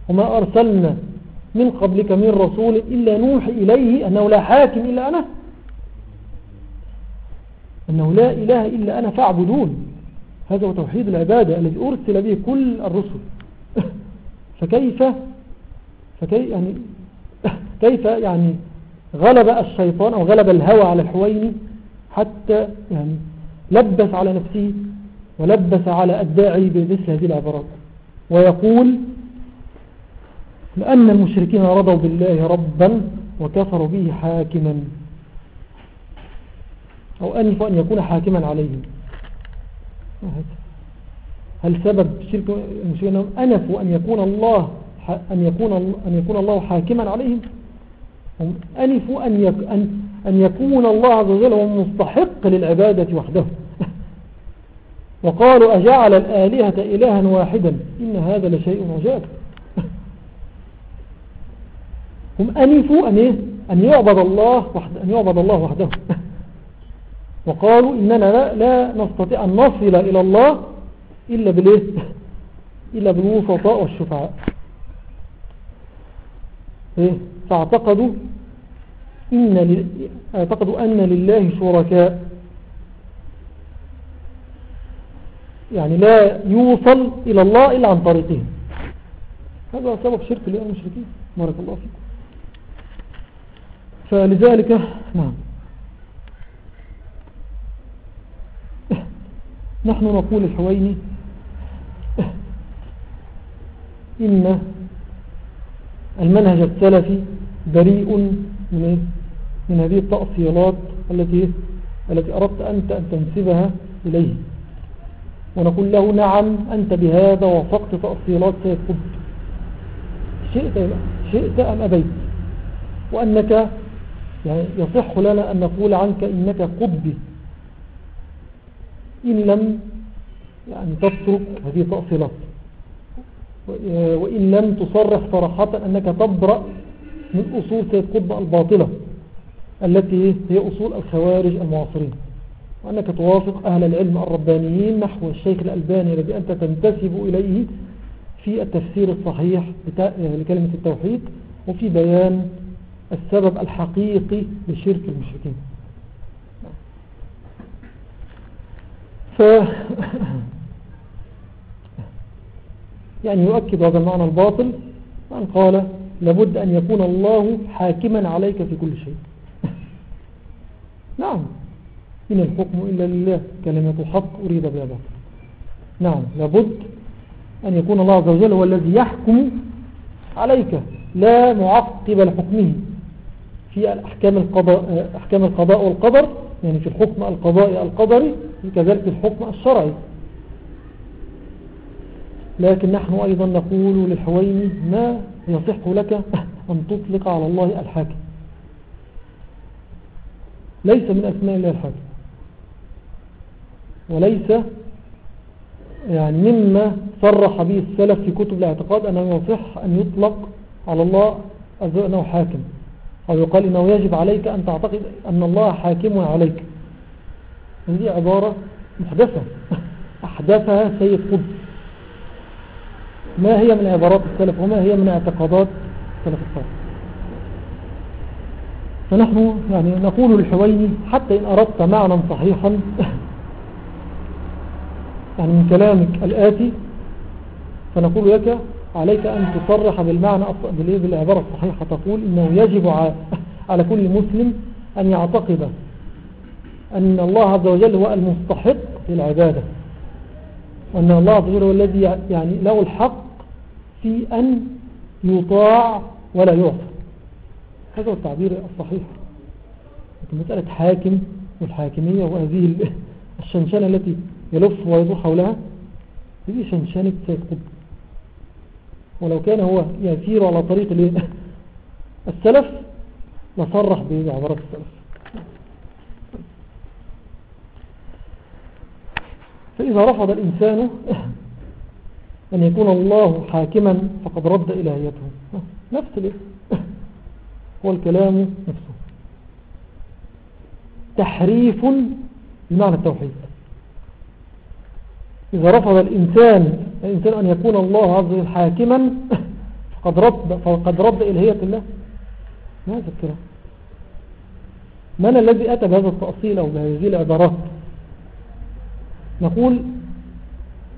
وما أرسلنا من قبلك من رسول إلا نوحي إليه أنه لا حاكم إلا أنا. أنه لا إله إلا أنا فاعبدون. هذا هو توحيد العبادة الذي أرسل به كل الرسل. فكيف؟ فكيف يعني كيف يعني غلب الشيطان أو غلب الهوى على الحويني حتى يعني لبس على نفسه ولبس على الداعي بمثل هذه العبارات. ويقول لأن المشركين رضوا بالله ربا وكفروا به حاكما. أو أنف أن يكون حاكما عليهم. هل سبب شرك المشركين أنفوا أن يكون الله أن يكون أن يكون الله حاكما عليهم؟ هم أنفوا أن أن أن يكون الله عز وجل هو مستحق للعبادة وحده. وقالوا أجعل الآلهة إلها واحدا؟ إن هذا لشيء عجاب. هم أنفوا أن, إيه؟ أن يعبد الله وحده أن يعبد الله وحده. وقالوا إننا لا, نستطيع أن نصل إلى الله إلا بالإيه؟ إلا بالوسطاء والشفعاء. إيه؟ فاعتقدوا إن اعتقدوا أن لله شركاء. يعني لا يوصل إلى الله إلا عن طريقهم. هذا سبب شرك المشركين بارك الله فيكم. فلذلك نعم. نحن نقول الحويني إن المنهج السلفي بريء من من هذه التأصيلات التي التي أردت أنت أن تنسبها إليه. ونقول له نعم أنت بهذا وفقت تأصيلات سيد قطب. شئت, شئت أم أبيت؟ وأنك يعني يصح لنا أن نقول عنك إنك قطبي. إن لم يعني تترك هذه التأصيلات. وإن لم تصرح صراحة أنك تبرأ من أصول سيد قطب الباطلة التي هي أصول الخوارج المعاصرين. وأنك توافق أهل العلم الربانيين نحو الشيخ الألباني الذي أنت تنتسب إليه في التفسير الصحيح لكلمة التوحيد وفي بيان السبب الحقيقي لشرك المشركين. ف يعني يؤكد هذا المعنى الباطل أن قال لابد أن يكون الله حاكما عليك في كل شيء. نعم. إن الحكم إلا لله كلمة حق أريد بها باطل. نعم. لابد أن يكون الله عز وجل هو الذي يحكم عليك. لا معقب لحكمه. في الأحكام القضاء, أحكام القضاء والقدر يعني في الحكم القضائي القدري كذلك الحكم الشرعي. لكن نحن أيضا نقول للحويني ما يصح لك أن تطلق على الله الحاكم. ليس من أسماء الله الحاكم. وليس يعني مما صرح به السلف في كتب الاعتقاد أنه يصح أن يطلق على الله أنه حاكم. أو يقال إنه يجب عليك أن تعتقد أن الله حاكم عليك. هذه عبارة محدثة. أحدثها سيد قدس. ما هي من عبارات السلف وما هي من اعتقادات السلف الصالح؟ فنحن يعني نقول للحويني حتى إن أردت معنى صحيحا يعني من كلامك الآتي فنقول لك عليك أن تصرح بالمعنى بالعبارة الصحيحة تقول إنه يجب على كل مسلم أن يعتقد أن الله عز وجل هو المستحق للعبادة. وأن الله عز وجل هو الذي يعني له الحق في أن يطاع ولا يعصى هذا هو التعبير الصحيح. مسألة حاكم والحاكمية وهذه الشنشنة التي يلف ويدور حولها هذه شنشنة سيد قطب. ولو كان هو يسير على طريق السلف لصرح بعبارات السلف. فإذا رفض الإنسان أن يكون الله حاكما فقد رد إلهيته. نفس الإيه؟ هو الكلام نفسه. تحريف بمعنى التوحيد. إذا رفض الإنسان الإنسان أن يكون الله عز وجل حاكما فقد رد, فقد رد إلهية الله. ما هذا الكلام؟ من الذي أتى بهذا التأصيل أو بهذه العبارات؟ نقول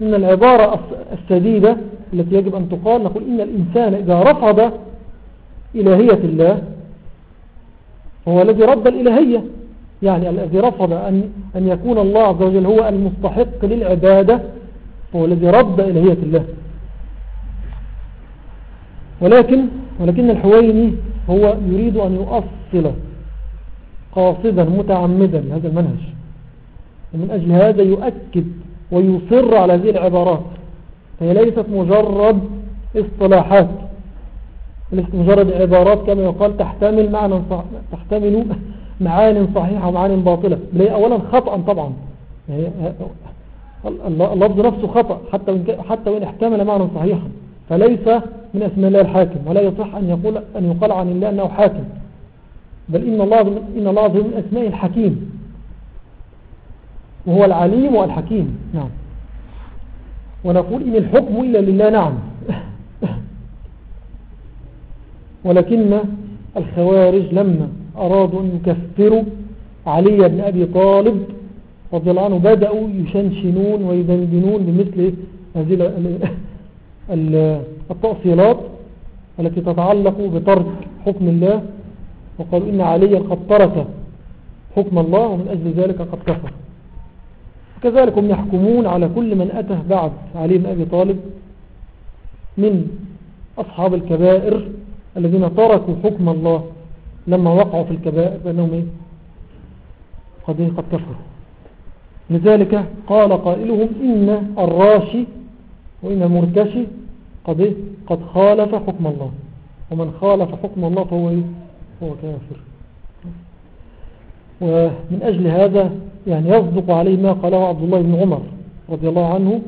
إن العبارة السديدة التي يجب أن تقال نقول إن الإنسان إذا رفض إلهية الله هو الذي رد الإلهية. يعني الذي رفض أن, أن يكون الله عز وجل هو المستحق للعبادة هو الذي رد إلهية الله. ولكن ولكن الحويني هو يريد أن يؤصل قاصدا متعمدا هذا المنهج. ومن أجل هذا يؤكد ويصر على هذه العبارات. فهي ليست مجرد اصطلاحات ليست مجرد عبارات كما يقال تحتمل معنى صح... تحتمل معان صحيحة ومعان باطلة. بل أولا خطأ طبعا. يعني اللفظ نفسه خطأ حتى وإن, حتى وإن احتمل معنى صحيحا. فليس من اسم الله الحاكم ولا يصح أن, يقول أن يقال عن الله أنه حاكم. بل إن الله, إن الله من أسماء الحكيم. وهو العليم والحكيم. نعم. ونقول إن الحكم إلا لله نعم. ولكن الخوارج لما أرادوا أن يكفروا علي بن أبي طالب رضي الله عنه. بدأوا يشنشنون ويدندنون بمثل هذه التأصيلات التي تتعلق بترك حكم الله. وقالوا إن عليا قد ترك حكم الله ومن أجل ذلك قد كفر. كذلك هم يحكمون على كل من أتى بعد علي بن أبي طالب من أصحاب الكبائر الذين تركوا حكم الله لما وقعوا في الكبائر فإنهم إيه؟ قد, إيه؟ قد كفروا لذلك قال قائلهم إن الراشي وإن المرتشي قد, إيه؟ قد خالف حكم الله ومن خالف حكم الله فهو إيه؟ هو كافر ومن أجل هذا يعني يصدق عليه ما قاله عبد الله بن عمر رضي الله عنه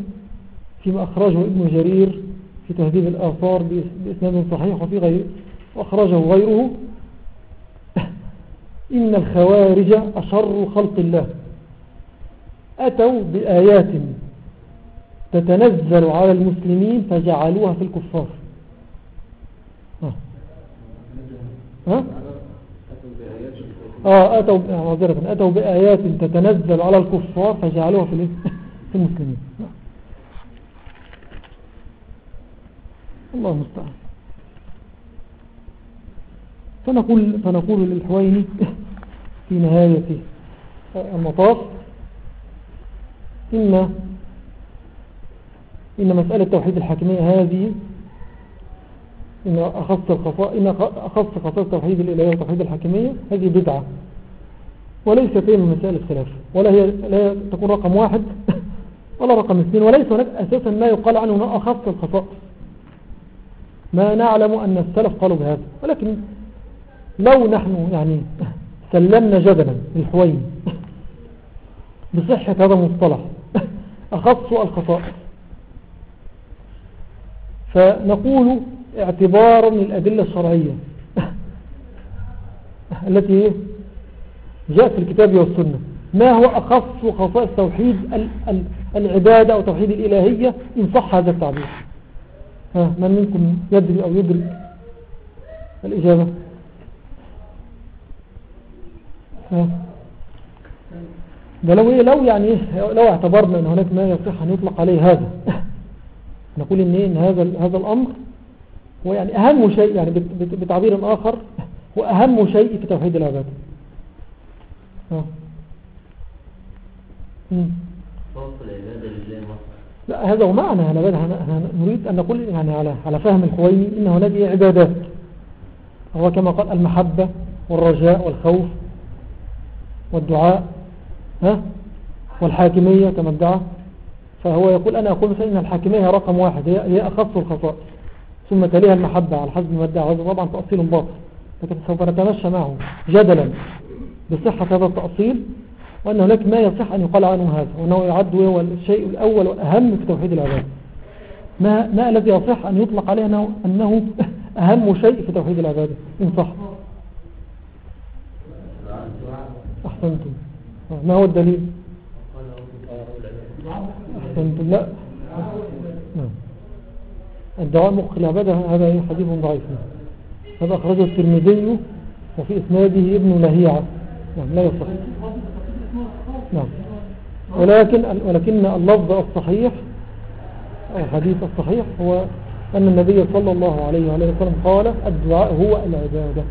فيما أخرجه ابن جرير في تهذيب الآثار بإسناد صحيح وفي غير وأخرجه غيره. إن الخوارج أشر خلق الله. أتوا بآيات تتنزل على المسلمين فجعلوها في الكفار. ها؟ ها؟ آه أتوا معذرة أتوا بآيات تتنزل على الكفار فجعلوها في في المسلمين. الله المستعان. فنقول, فنقول للحويني في نهاية المطاف إن إن مسألة توحيد الحاكمية هذه إن أخص الخصائص إن أخص خصائص توحيد الإلهية وتوحيد الحاكمية هذه بدعة. وليست هي من مسائل الخلاف ولا هي لا تكون رقم واحد ولا رقم اثنين. وليس هناك أساسا ما يقال عنه أنه أخص الخصائص ما نعلم أن السلف قالوا بهذا. ولكن لو نحن يعني سلمنا جدلا الحوين بصحة هذا المصطلح أخص الخصائص فنقول اعتبارا للأدلة الشرعية. التي جاءت في الكتاب والسنة. ما هو أخص خصائص توحيد العبادة أو توحيد الإلهية إن صح هذا التعبير؟ ها من منكم يدري أو يدرك الإجابة؟ ها. لو إيه لو يعني لو اعتبرنا أن هناك ما يصح أن يطلق عليه هذا. نقول إن, إيه إن هذا هذا الأمر هو يعني أهم شيء يعني بتعبير آخر هو أهم شيء في توحيد العبادة. لا هذا هو معنى أنا نريد أن نقول يعني على على فهم الخويني إن هناك عبادات. هو كما قال المحبة والرجاء والخوف والدعاء ها؟ والحاكمية كما ادعى. فهو يقول أنا أقول مثلا إن الحاكمية رقم واحد هي, هي أخص الخصائص ثم تليها المحبة على حسب ما هذا طبعا تأصيل باطل. لكن سوف نتمشى معه جدلا بصحة هذا التأصيل وأن هناك ما يصح أن يقال عنه هذا وأنه يعد هو الشيء الأول والأهم في توحيد العباد. ما, ما الذي يصح أن يطلق عليه أنه, أنه أهم شيء في توحيد العبادة إن صح. أحسنتم. ما هو الدليل؟ أحسنتم. لا. الدعاء مخ العبادة هذا حديث ضعيف. هذا أخرجه الترمذي وفي إسناده ابن لهيعة. نعم لا يصح. نعم. ولكن ولكن اللفظ الصحيح الحديث الصحيح هو أن النبي صلى الله عليه وآله وسلم قال الدعاء هو العبادة.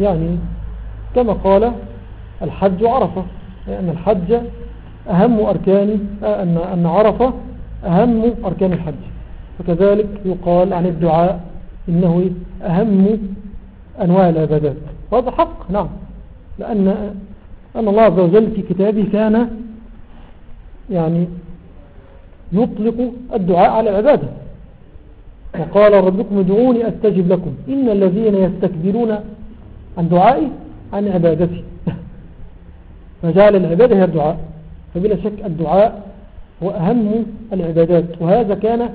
يعني كما قال الحج عرفة لأن الحج أهم أركان أن أن عرفة أهم أركان الحج. فكذلك يقال عن الدعاء إنه أهم أنواع العبادات. وهذا حق. نعم. لأن أن الله عز وجل في كتابه كان يعني يطلق الدعاء على العبادة. وقال ربكم ادعوني أستجب لكم. إن الذين يستكبرون عن دعائي عن عبادتي. فجعل العبادة هي الدعاء. فبلا شك الدعاء هو أهم العبادات. وهذا كان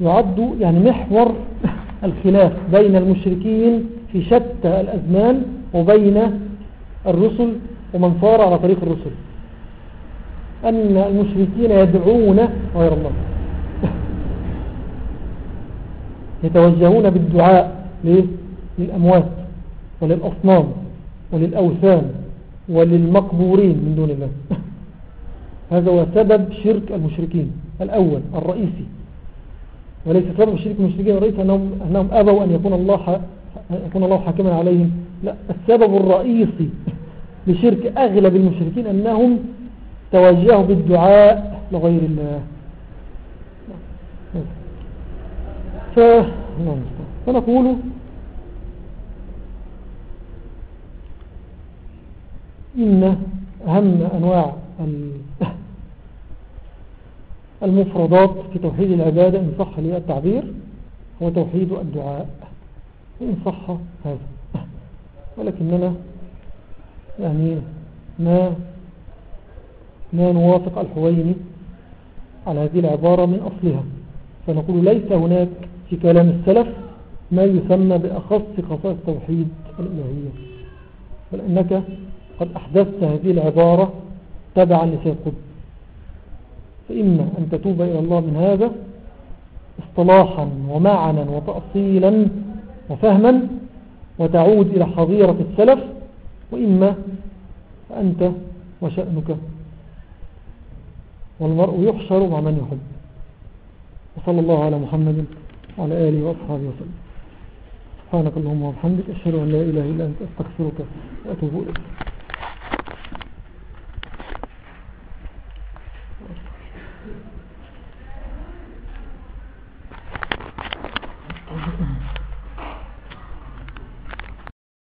يعد يعني محور الخلاف بين المشركين في شتى الأزمان وبين الرسل ومن صار على طريق الرسل. أن المشركين يدعون غير الله. يتوجهون بالدعاء للأموات وللأصنام وللأوثان وللمقبورين من دون الله. هذا هو سبب شرك المشركين. الأول الرئيسي. وليس سبب شرك المشركين الرئيسي أنهم, أنهم أبوا أن يكون الله يكون الله حاكما عليهم. لا السبب الرئيسي لشرك أغلب المشركين أنهم توجهوا بالدعاء لغير الله. ف... فنقول إن أهم أنواع المفردات في توحيد العبادة إن صح لي التعبير هو توحيد الدعاء. إن صح هذا. ولكننا يعني ما ما نوافق الحويني على هذه العبارة من أصلها. فنقول ليس هناك في كلام السلف ما يسمى بأخص خصائص توحيد الإلهية. بل أنك قد أحدثت هذه العبارة تبعا لسيد قطب. فإما أن تتوب إلى الله من هذا اصطلاحا ومعنا وتأصيلا وفهما وتعود إلى حظيرة السلف وإما فأنت وشأنك. والمرء يحشر مع من يحب. وصلى الله على محمد وعلى آله وأصحابه وسلم. سبحانك اللهم وبحمدك أشهد أن لا إله إلا أنت أستغفرك وأتوب إليك. Mm-hmm.